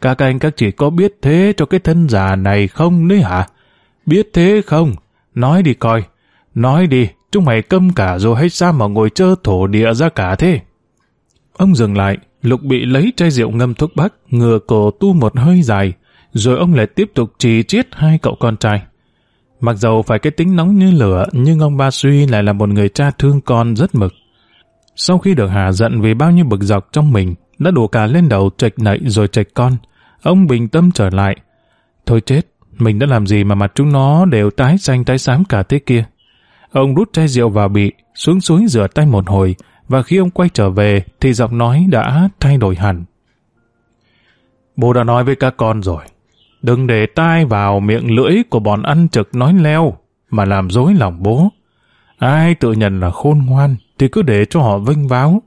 Các anh các chị có biết thế cho cái thân già này không đấy hả? Biết thế không? Nói đi coi. Nói đi, chúng mày câm cả rồi hay sao mà ngồi chơ thổ địa ra cả thế? Ông dừng lại, Lục bị lấy chai rượu ngâm thuốc bắc, ngừa cổ tu một hơi dài, rồi ông lại tiếp tục chỉ chiết hai cậu con trai. Mặc dầu phải cái tính nóng như lửa, nhưng ông Ba Suy lại là một người cha thương con rất mực. Sau khi được Hà giận vì bao nhiêu bực dọc trong mình, đã đổ cả lên đầu trạch nậy rồi trạch con, ông bình tâm trở lại. Thôi chết, mình đã làm gì mà mặt chúng nó đều tái xanh tái xám cả thế kia. Ông rút chai rượu vào bị, xuống suối rửa tay một hồi, và khi ông quay trở về thì giọng nói đã thay đổi hẳn. Bố đã nói với các con rồi, Đừng để tai vào miệng lưỡi của bọn ăn trực nói leo, mà làm dối lòng bố. Ai tự nhận là khôn ngoan thì cứ để cho họ vinh váo.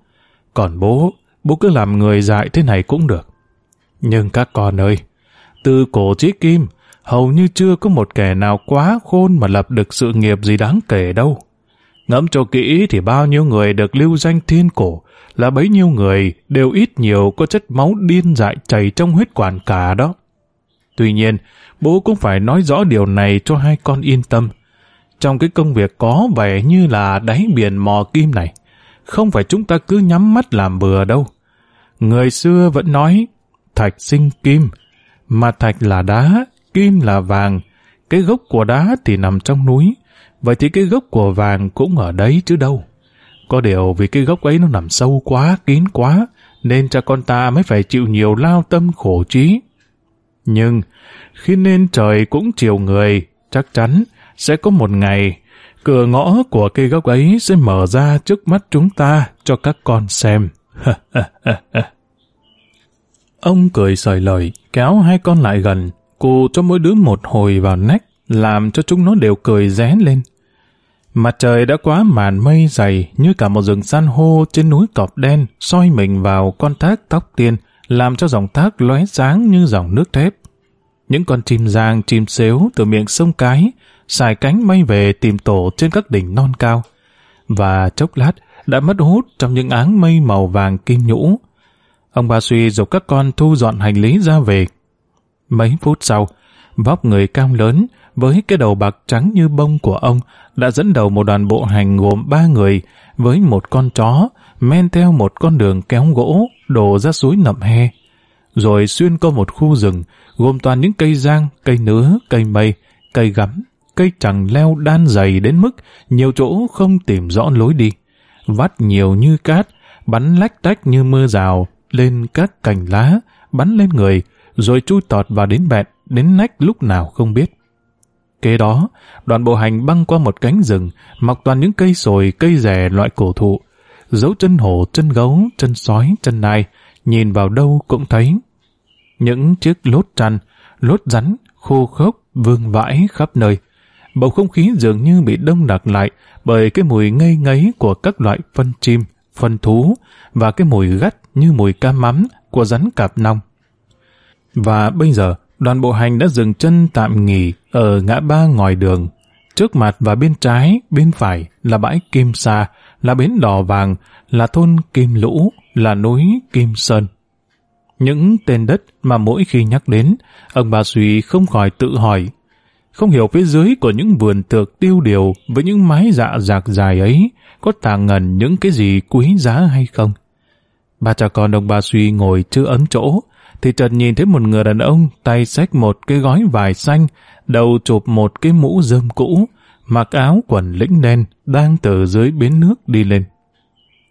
Còn bố, bố cứ làm người dạy thế này cũng được. Nhưng các con ơi, từ cổ chí kim, hầu như chưa có một kẻ nào quá khôn mà lập được sự nghiệp gì đáng kể đâu. Ngẫm cho kỹ thì bao nhiêu người được lưu danh thiên cổ là bấy nhiêu người đều ít nhiều có chất máu điên dại chảy trong huyết quản cả đó. Tuy nhiên, bố cũng phải nói rõ điều này cho hai con yên tâm. Trong cái công việc có vẻ như là đáy biển mò kim này, không phải chúng ta cứ nhắm mắt làm bừa đâu. Người xưa vẫn nói, thạch sinh kim, mà thạch là đá, kim là vàng, cái gốc của đá thì nằm trong núi, vậy thì cái gốc của vàng cũng ở đấy chứ đâu. Có điều vì cái gốc ấy nó nằm sâu quá, kín quá, nên cha con ta mới phải chịu nhiều lao tâm khổ trí. Nhưng, khi nên trời cũng chiều người, chắc chắn sẽ có một ngày cửa ngõ của cây gốc ấy sẽ mở ra trước mắt chúng ta cho các con xem. Ông cười sời lời, kéo hai con lại gần, cụ cho mỗi đứa một hồi vào nách, làm cho chúng nó đều cười ré lên. Mặt trời đã quá màn mây dày như cả một rừng san hô trên núi cọp đen soi mình vào con thác tóc tiên, làm cho dòng thác lóe sáng như dòng nước thép. Những con chim giang, chim xếu từ miệng sông cái, xài cánh bay về tìm tổ trên các đỉnh non cao. Và chốc lát đã mất hút trong những áng mây màu vàng kim nhũ. Ông bà suy dục các con thu dọn hành lý ra về. Mấy phút sau, vóc người cao lớn, với cái đầu bạc trắng như bông của ông đã dẫn đầu một đoàn bộ hành gồm ba người với một con chó men theo một con đường kéo gỗ đổ ra suối nậm he. Rồi xuyên qua một khu rừng gồm toàn những cây giang, cây nứa, cây mây, cây gắm, cây chẳng leo đan dày đến mức nhiều chỗ không tìm rõ lối đi. Vắt nhiều như cát, bắn lách tách như mưa rào lên các cành lá, bắn lên người, rồi chui tọt vào đến bẹn, đến nách lúc nào không biết. Kế đó, đoàn bộ hành băng qua một cánh rừng, mọc toàn những cây sồi, cây rẻ loại cổ thụ. Dấu chân hổ, chân gấu, chân sói, chân nai, nhìn vào đâu cũng thấy. Những chiếc lốt chăn, lốt rắn, khô khốc, vương vãi khắp nơi. Bầu không khí dường như bị đông đặc lại bởi cái mùi ngây ngấy của các loại phân chim, phân thú và cái mùi gắt như mùi cam mắm của rắn cạp nong. Và bây giờ, đoàn bộ hành đã dừng chân tạm nghỉ ở ngã ba ngoài đường. Trước mặt và bên trái, bên phải là bãi Kim Sa, là bến đỏ vàng, là thôn Kim Lũ, là núi Kim Sơn. Những tên đất mà mỗi khi nhắc đến, ông bà Suy không khỏi tự hỏi. Không hiểu phía dưới của những vườn tược tiêu điều với những mái dạ dạc dài ấy có tàng ngần những cái gì quý giá hay không. Ba cha con ông bà Suy ngồi chưa ấm chỗ, thì chợt nhìn thấy một người đàn ông tay xách một cái gói vải xanh, đầu chụp một cái mũ rơm cũ, mặc áo quần lĩnh đen, đang từ dưới bến nước đi lên.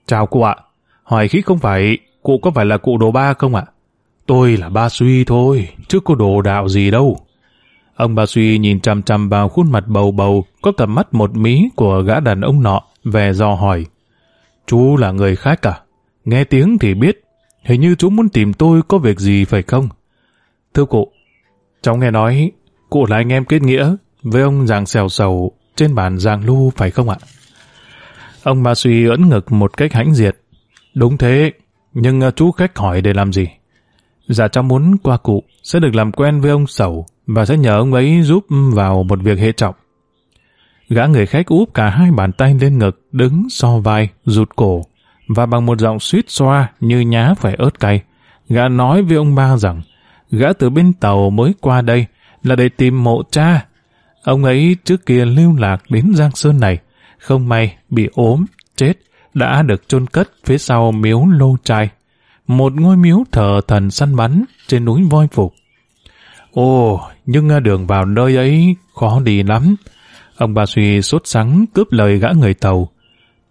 Chào cụ ạ, à. hỏi khí không phải, cụ có phải là cụ đồ ba không ạ? Tôi là ba suy thôi, chứ có đồ đạo gì đâu. Ông ba suy nhìn chằm chằm vào khuôn mặt bầu bầu, có cặp mắt một mí của gã đàn ông nọ, về dò hỏi. Chú là người khác à? Nghe tiếng thì biết Hình như chú muốn tìm tôi có việc gì phải không? Thưa cụ, cháu nghe nói cụ là anh em kết nghĩa với ông Giàng Xèo Sầu trên bàn Giàng Lu phải không ạ? Ông Ma Suy ấn ngực một cách hãnh diệt. Đúng thế, nhưng à, chú khách hỏi để làm gì? Dạ cháu muốn qua cụ sẽ được làm quen với ông Sầu và sẽ nhờ ông ấy giúp vào một việc hệ trọng. Gã người khách úp cả hai bàn tay lên ngực, đứng so vai, rụt cổ, và bằng một giọng suýt xoa như nhá phải ớt cay, gã nói với ông ba rằng gã từ bên tàu mới qua đây là để tìm mộ cha. Ông ấy trước kia lưu lạc đến Giang Sơn này, không may bị ốm, chết, đã được chôn cất phía sau miếu lô trai, một ngôi miếu thờ thần săn bắn trên núi Voi Phục. Ồ, nhưng à, đường vào nơi ấy khó đi lắm. Ông bà suy sốt sắng cướp lời gã người tàu,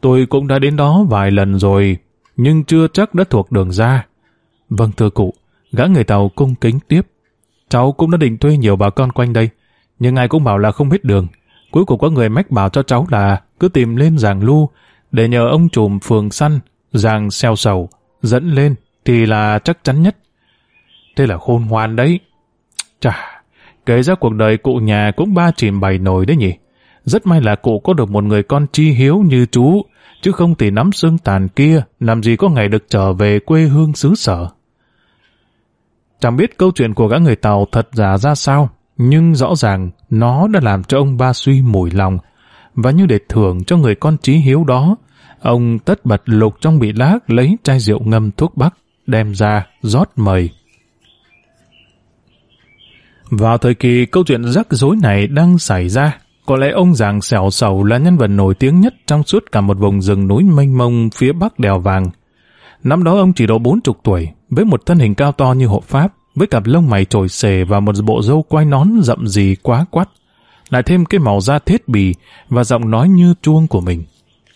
Tôi cũng đã đến đó vài lần rồi, nhưng chưa chắc đã thuộc đường ra. Vâng thưa cụ, gã người tàu cung kính tiếp. Cháu cũng đã định thuê nhiều bà con quanh đây, nhưng ai cũng bảo là không biết đường. Cuối cùng có người mách bảo cho cháu là cứ tìm lên giàng lu để nhờ ông trùm phường săn, giàng xeo sầu, dẫn lên thì là chắc chắn nhất. Thế là khôn ngoan đấy. Chà, kể ra cuộc đời cụ nhà cũng ba chìm bảy nổi đấy nhỉ. Rất may là cụ có được một người con chi hiếu như chú, chứ không thì nắm xương tàn kia làm gì có ngày được trở về quê hương xứ sở. Chẳng biết câu chuyện của gã người Tàu thật giả ra sao, nhưng rõ ràng nó đã làm cho ông ba suy mùi lòng, và như để thưởng cho người con trí hiếu đó, ông tất bật lục trong bị lác lấy chai rượu ngâm thuốc bắc, đem ra, rót mời. Vào thời kỳ câu chuyện rắc rối này đang xảy ra, có lẽ ông Giàng Xèo Sầu là nhân vật nổi tiếng nhất trong suốt cả một vùng rừng núi mênh mông phía bắc đèo vàng. Năm đó ông chỉ độ bốn chục tuổi, với một thân hình cao to như hộ pháp, với cặp lông mày trồi xề và một bộ râu quai nón rậm rì quá quắt, lại thêm cái màu da thiết bì và giọng nói như chuông của mình.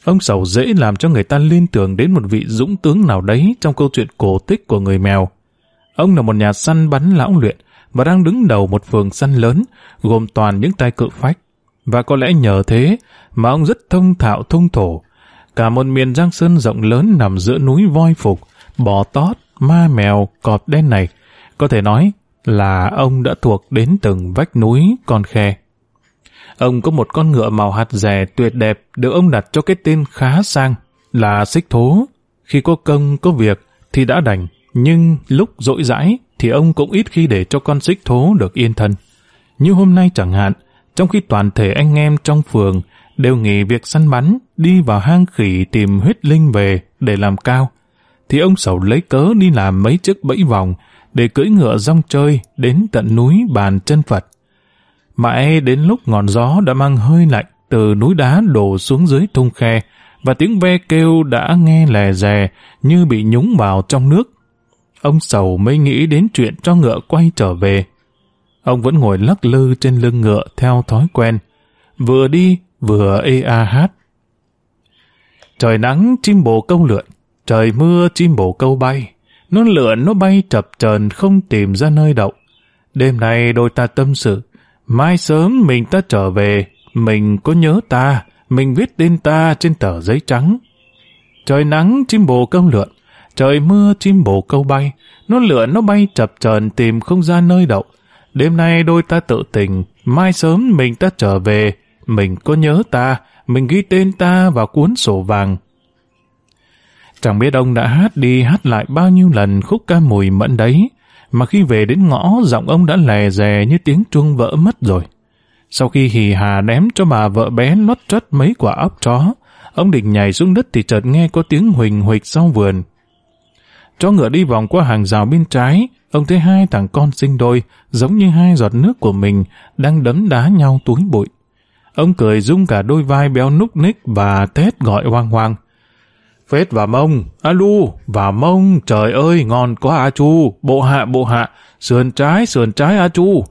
Ông Sầu dễ làm cho người ta liên tưởng đến một vị dũng tướng nào đấy trong câu chuyện cổ tích của người mèo. Ông là một nhà săn bắn lão luyện và đang đứng đầu một phường săn lớn, gồm toàn những tay cự phách và có lẽ nhờ thế mà ông rất thông thạo thông thổ. Cả một miền Giang Sơn rộng lớn nằm giữa núi voi phục, bò tót, ma mèo, cọp đen này. Có thể nói là ông đã thuộc đến từng vách núi con khe. Ông có một con ngựa màu hạt rẻ tuyệt đẹp được ông đặt cho cái tên khá sang là xích thố. Khi có công có việc thì đã đành, nhưng lúc rỗi rãi thì ông cũng ít khi để cho con xích thố được yên thân. Như hôm nay chẳng hạn, trong khi toàn thể anh em trong phường đều nghỉ việc săn bắn, đi vào hang khỉ tìm huyết linh về để làm cao, thì ông sầu lấy cớ đi làm mấy chiếc bẫy vòng để cưỡi ngựa rong chơi đến tận núi bàn chân Phật. Mãi đến lúc ngọn gió đã mang hơi lạnh từ núi đá đổ xuống dưới thung khe và tiếng ve kêu đã nghe lè rè như bị nhúng vào trong nước. Ông sầu mới nghĩ đến chuyện cho ngựa quay trở về, Ông vẫn ngồi lắc lư trên lưng ngựa theo thói quen. Vừa đi, vừa ê a hát. Trời nắng, chim bồ câu lượn. Trời mưa, chim bồ câu bay. Nó lượn, nó bay chập chờn không tìm ra nơi đậu. Đêm nay đôi ta tâm sự. Mai sớm mình ta trở về. Mình có nhớ ta. Mình viết tên ta trên tờ giấy trắng. Trời nắng, chim bồ câu lượn. Trời mưa, chim bồ câu bay. Nó lượn, nó bay chập chờn tìm không ra nơi đậu đêm nay đôi ta tự tình, mai sớm mình ta trở về, mình có nhớ ta, mình ghi tên ta vào cuốn sổ vàng. Chẳng biết ông đã hát đi hát lại bao nhiêu lần khúc ca mùi mẫn đấy, mà khi về đến ngõ giọng ông đã lè rè như tiếng chuông vỡ mất rồi. Sau khi hì hà ném cho bà vợ bé lót trất mấy quả ốc chó, ông định nhảy xuống đất thì chợt nghe có tiếng huỳnh huỵch sau vườn. Cho ngựa đi vòng qua hàng rào bên trái, ông thấy hai thằng con sinh đôi, giống như hai giọt nước của mình, đang đấm đá nhau túi bụi. Ông cười rung cả đôi vai béo núc ních và tét gọi hoang hoang. Phết và mông, alu, và mông, trời ơi, ngon quá a chu, bộ hạ bộ hạ, sườn trái sườn trái a chu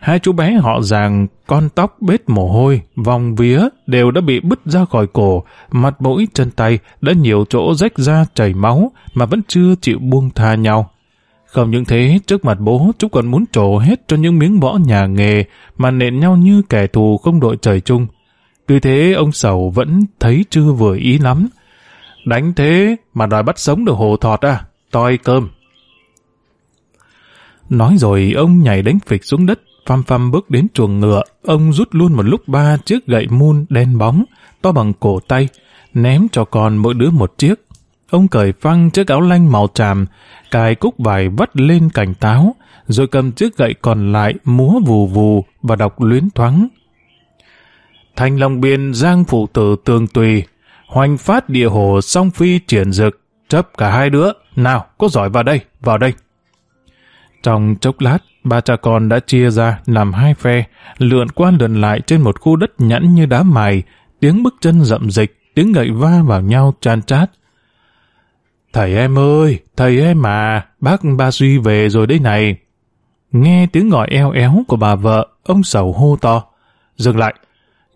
hai chú bé họ giàng, con tóc bết mồ hôi, vòng vía đều đã bị bứt ra khỏi cổ, mặt mũi chân tay đã nhiều chỗ rách ra chảy máu mà vẫn chưa chịu buông tha nhau. Không những thế, trước mặt bố chú còn muốn trổ hết cho những miếng võ nhà nghề mà nện nhau như kẻ thù không đội trời chung. Tuy thế ông Sầu vẫn thấy chưa vừa ý lắm. Đánh thế mà đòi bắt sống được hồ thọt à, toi cơm. Nói rồi ông nhảy đánh phịch xuống đất phăm phăm bước đến chuồng ngựa, ông rút luôn một lúc ba chiếc gậy mun đen bóng, to bằng cổ tay, ném cho con mỗi đứa một chiếc. Ông cởi phăng chiếc áo lanh màu tràm, cài cúc vải vắt lên cành táo, rồi cầm chiếc gậy còn lại múa vù vù và đọc luyến thoáng. Thanh Long Biên giang phụ tử tường tùy, hoành phát địa hồ song phi triển dực, chấp cả hai đứa, nào, có giỏi vào đây, vào đây. Trong chốc lát, ba cha con đã chia ra làm hai phe, lượn qua lượn lại trên một khu đất nhẵn như đá mài, tiếng bước chân rậm dịch, tiếng gậy va vào nhau chan chát. Thầy em ơi, thầy em mà, bác ba suy về rồi đây này. Nghe tiếng gọi eo éo của bà vợ, ông sầu hô to. Dừng lại,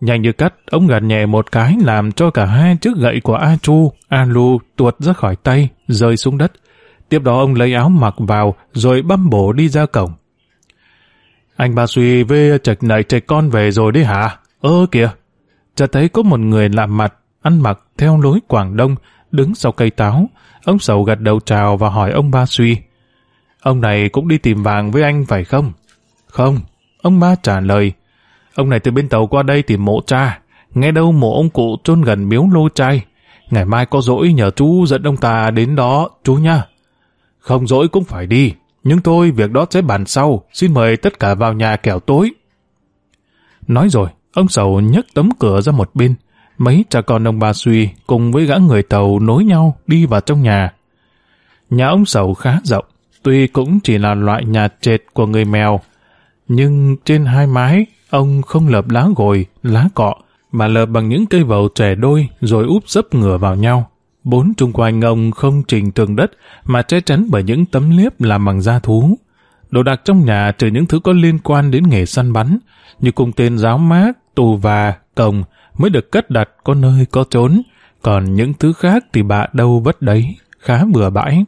nhanh như cắt, ông gạt nhẹ một cái làm cho cả hai chiếc gậy của A Chu, A Lu tuột ra khỏi tay, rơi xuống đất. Tiếp đó ông lấy áo mặc vào, rồi băm bổ đi ra cổng. Anh ba suy về chạch này trẻ con về rồi đấy hả? Ơ kìa! Chả thấy có một người làm mặt, ăn mặc theo lối Quảng Đông, đứng sau cây táo. Ông sầu gật đầu chào và hỏi ông ba suy. Ông này cũng đi tìm vàng với anh phải không? Không, ông ba trả lời. Ông này từ bên tàu qua đây tìm mộ cha. Nghe đâu mộ ông cụ chôn gần miếu lô trai. Ngày mai có dỗi nhờ chú dẫn ông ta đến đó, chú nha. Không dỗi cũng phải đi. Nhưng tôi việc đó sẽ bàn sau, xin mời tất cả vào nhà kẻo tối. Nói rồi, ông sầu nhấc tấm cửa ra một bên. Mấy cha con ông bà suy cùng với gã người tàu nối nhau đi vào trong nhà. Nhà ông sầu khá rộng, tuy cũng chỉ là loại nhà trệt của người mèo. Nhưng trên hai mái, ông không lợp lá gồi, lá cọ, mà lợp bằng những cây vầu trẻ đôi rồi úp sấp ngửa vào nhau. Bốn chung quanh ông không trình tường đất mà che chắn bởi những tấm liếp làm bằng da thú. Đồ đạc trong nhà trừ những thứ có liên quan đến nghề săn bắn, như cung tên giáo mát, tù và, cồng mới được cất đặt có nơi có trốn, còn những thứ khác thì bà đâu vất đấy, khá bừa bãi.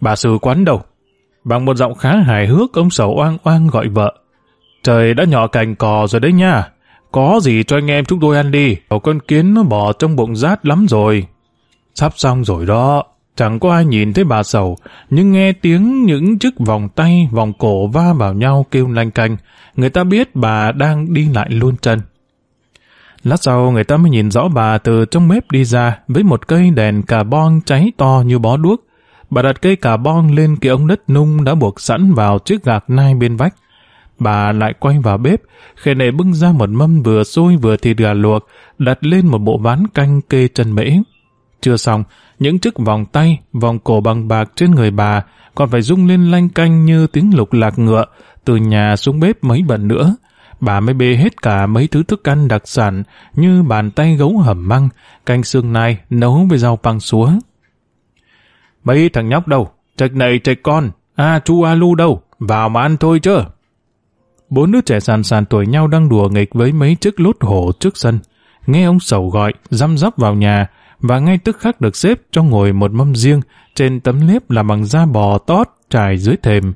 Bà sư quán đầu, bằng một giọng khá hài hước ông sầu oang oang gọi vợ. Trời đã nhỏ cành cò rồi đấy nha, có gì cho anh em chúng tôi ăn đi, cậu con kiến nó bỏ trong bụng rát lắm rồi. Sắp xong rồi đó, chẳng có ai nhìn thấy bà sầu, nhưng nghe tiếng những chiếc vòng tay, vòng cổ va vào nhau kêu lanh canh, người ta biết bà đang đi lại luôn chân. Lát sau người ta mới nhìn rõ bà từ trong bếp đi ra với một cây đèn carbon cháy to như bó đuốc. Bà đặt cây carbon lên cái ống đất nung đã buộc sẵn vào chiếc gạc nai bên vách bà lại quay vào bếp, khề nệ bưng ra một mâm vừa xôi vừa thịt gà luộc, đặt lên một bộ ván canh kê chân mễ. Chưa xong, những chiếc vòng tay, vòng cổ bằng bạc trên người bà còn phải rung lên lanh canh như tiếng lục lạc ngựa, từ nhà xuống bếp mấy bận nữa. Bà mới bê hết cả mấy thứ thức ăn đặc sản như bàn tay gấu hầm măng, canh xương nai nấu với rau pang súa. Mấy thằng nhóc đâu? Trạch này trạch con, a chu a lu đâu? Vào mà ăn thôi chứ. Bốn đứa trẻ sàn sàn tuổi nhau đang đùa nghịch với mấy chiếc lốt hổ trước sân. Nghe ông sầu gọi, răm rắp vào nhà, và ngay tức khắc được xếp cho ngồi một mâm riêng trên tấm lép làm bằng da bò tót trải dưới thềm.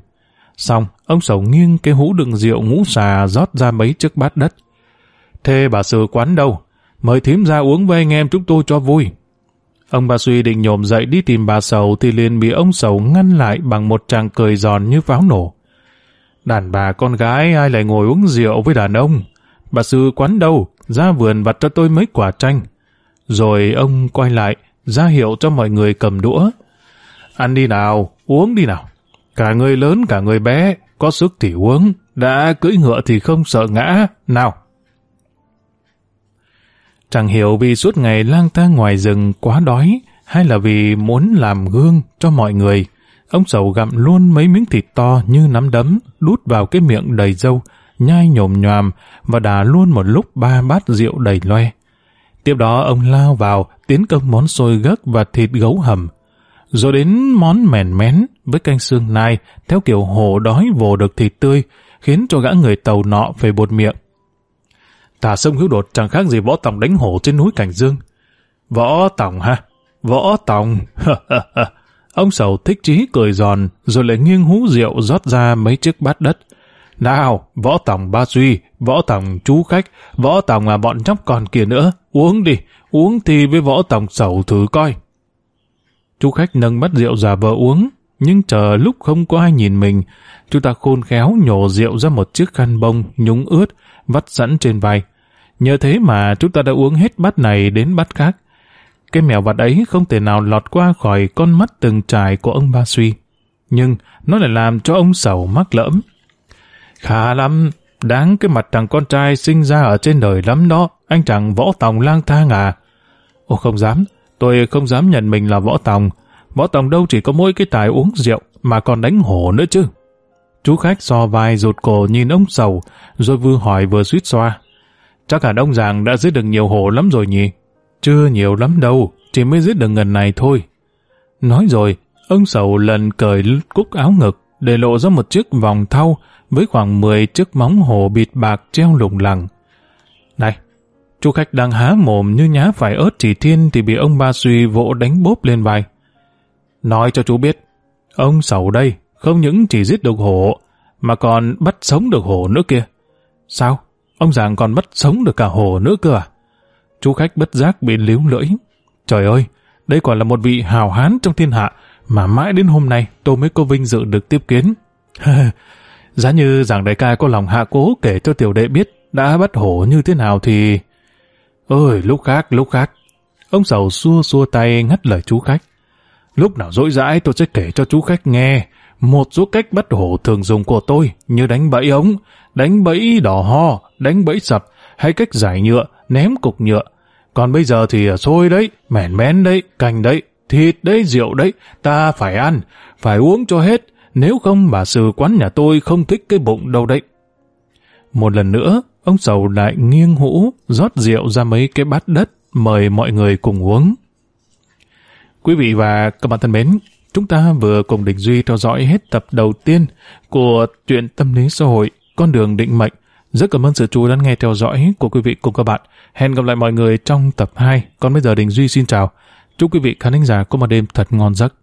Xong, ông sầu nghiêng cái hũ đựng rượu ngũ xà rót ra mấy chiếc bát đất. thê bà sư quán đâu? Mời thím ra uống với anh em chúng tôi cho vui. Ông bà suy định nhổm dậy đi tìm bà sầu thì liền bị ông sầu ngăn lại bằng một tràng cười giòn như pháo nổ. Đàn bà con gái ai lại ngồi uống rượu với đàn ông? Bà Sư quán đâu? Ra vườn vặt cho tôi mấy quả chanh. Rồi ông quay lại, ra hiệu cho mọi người cầm đũa. Ăn đi nào, uống đi nào. Cả người lớn cả người bé, có sức thì uống, đã cưỡi ngựa thì không sợ ngã, nào. Chẳng hiểu vì suốt ngày lang thang ngoài rừng quá đói, hay là vì muốn làm gương cho mọi người. Ông sầu gặm luôn mấy miếng thịt to như nắm đấm, đút vào cái miệng đầy dâu, nhai nhồm nhòm và đà luôn một lúc ba bát rượu đầy loe. Tiếp đó ông lao vào, tiến công món xôi gấc và thịt gấu hầm. Rồi đến món mèn mén với canh xương nai theo kiểu hổ đói vồ được thịt tươi, khiến cho gã người tàu nọ phải bột miệng. Thả sông hữu đột chẳng khác gì võ tòng đánh hổ trên núi Cảnh Dương. Võ tòng ha? Võ tòng! Ông sầu thích chí cười giòn, rồi lại nghiêng hú rượu rót ra mấy chiếc bát đất. Nào, võ tổng ba duy võ tổng chú khách, võ tổng à bọn nhóc còn kia nữa, uống đi, uống thì với võ tổng sầu thử coi. Chú khách nâng bát rượu giả vờ uống, nhưng chờ lúc không có ai nhìn mình, chú ta khôn khéo nhổ rượu ra một chiếc khăn bông nhúng ướt, vắt sẵn trên vai. Nhờ thế mà chúng ta đã uống hết bát này đến bát khác. Cái mèo vặt ấy không thể nào lọt qua khỏi con mắt từng trải của ông Ba Suy. Nhưng nó lại làm cho ông sầu mắc lỡm. Khá lắm, đáng cái mặt thằng con trai sinh ra ở trên đời lắm đó, anh chẳng võ tòng lang thang à. Ô không dám, tôi không dám nhận mình là võ tòng. Võ tòng đâu chỉ có mỗi cái tài uống rượu mà còn đánh hổ nữa chứ. Chú khách so vai rụt cổ nhìn ông sầu, rồi vừa hỏi vừa suýt xoa. Chắc hẳn ông Giàng đã giết được nhiều hổ lắm rồi nhỉ? Chưa nhiều lắm đâu, chỉ mới giết được ngần này thôi. Nói rồi, ông sầu lần cởi cúc áo ngực, để lộ ra một chiếc vòng thau với khoảng 10 chiếc móng hồ bịt bạc treo lủng lẳng. Này, chú khách đang há mồm như nhá phải ớt chỉ thiên thì bị ông ba suy vỗ đánh bốp lên vai. Nói cho chú biết, ông sầu đây không những chỉ giết được hổ, mà còn bắt sống được hổ nữa kia. Sao? Ông giàng còn bắt sống được cả hổ nữa cơ à? chú khách bất giác bị líu lưỡi. Trời ơi, đây quả là một vị hào hán trong thiên hạ, mà mãi đến hôm nay tôi mới có vinh dự được tiếp kiến. Giá như giảng đại ca có lòng hạ cố kể cho tiểu đệ biết đã bắt hổ như thế nào thì... Ôi, lúc khác, lúc khác. Ông sầu xua xua tay ngắt lời chú khách. Lúc nào dỗi dãi tôi sẽ kể cho chú khách nghe một số cách bắt hổ thường dùng của tôi như đánh bẫy ống, đánh bẫy đỏ ho, đánh bẫy sập hay cách giải nhựa ném cục nhựa. Còn bây giờ thì à, xôi đấy, mẻn mén đấy, cành đấy, thịt đấy, rượu đấy, ta phải ăn, phải uống cho hết, nếu không bà sư quán nhà tôi không thích cái bụng đâu đấy. Một lần nữa, ông sầu lại nghiêng hũ, rót rượu ra mấy cái bát đất, mời mọi người cùng uống. Quý vị và các bạn thân mến, chúng ta vừa cùng Đình Duy theo dõi hết tập đầu tiên của truyện tâm lý xã hội Con đường định mệnh rất cảm ơn sự chú lắng nghe theo dõi của quý vị cùng các bạn. Hẹn gặp lại mọi người trong tập 2. Còn bây giờ Đình Duy xin chào. Chúc quý vị khán thính giả có một đêm thật ngon giấc.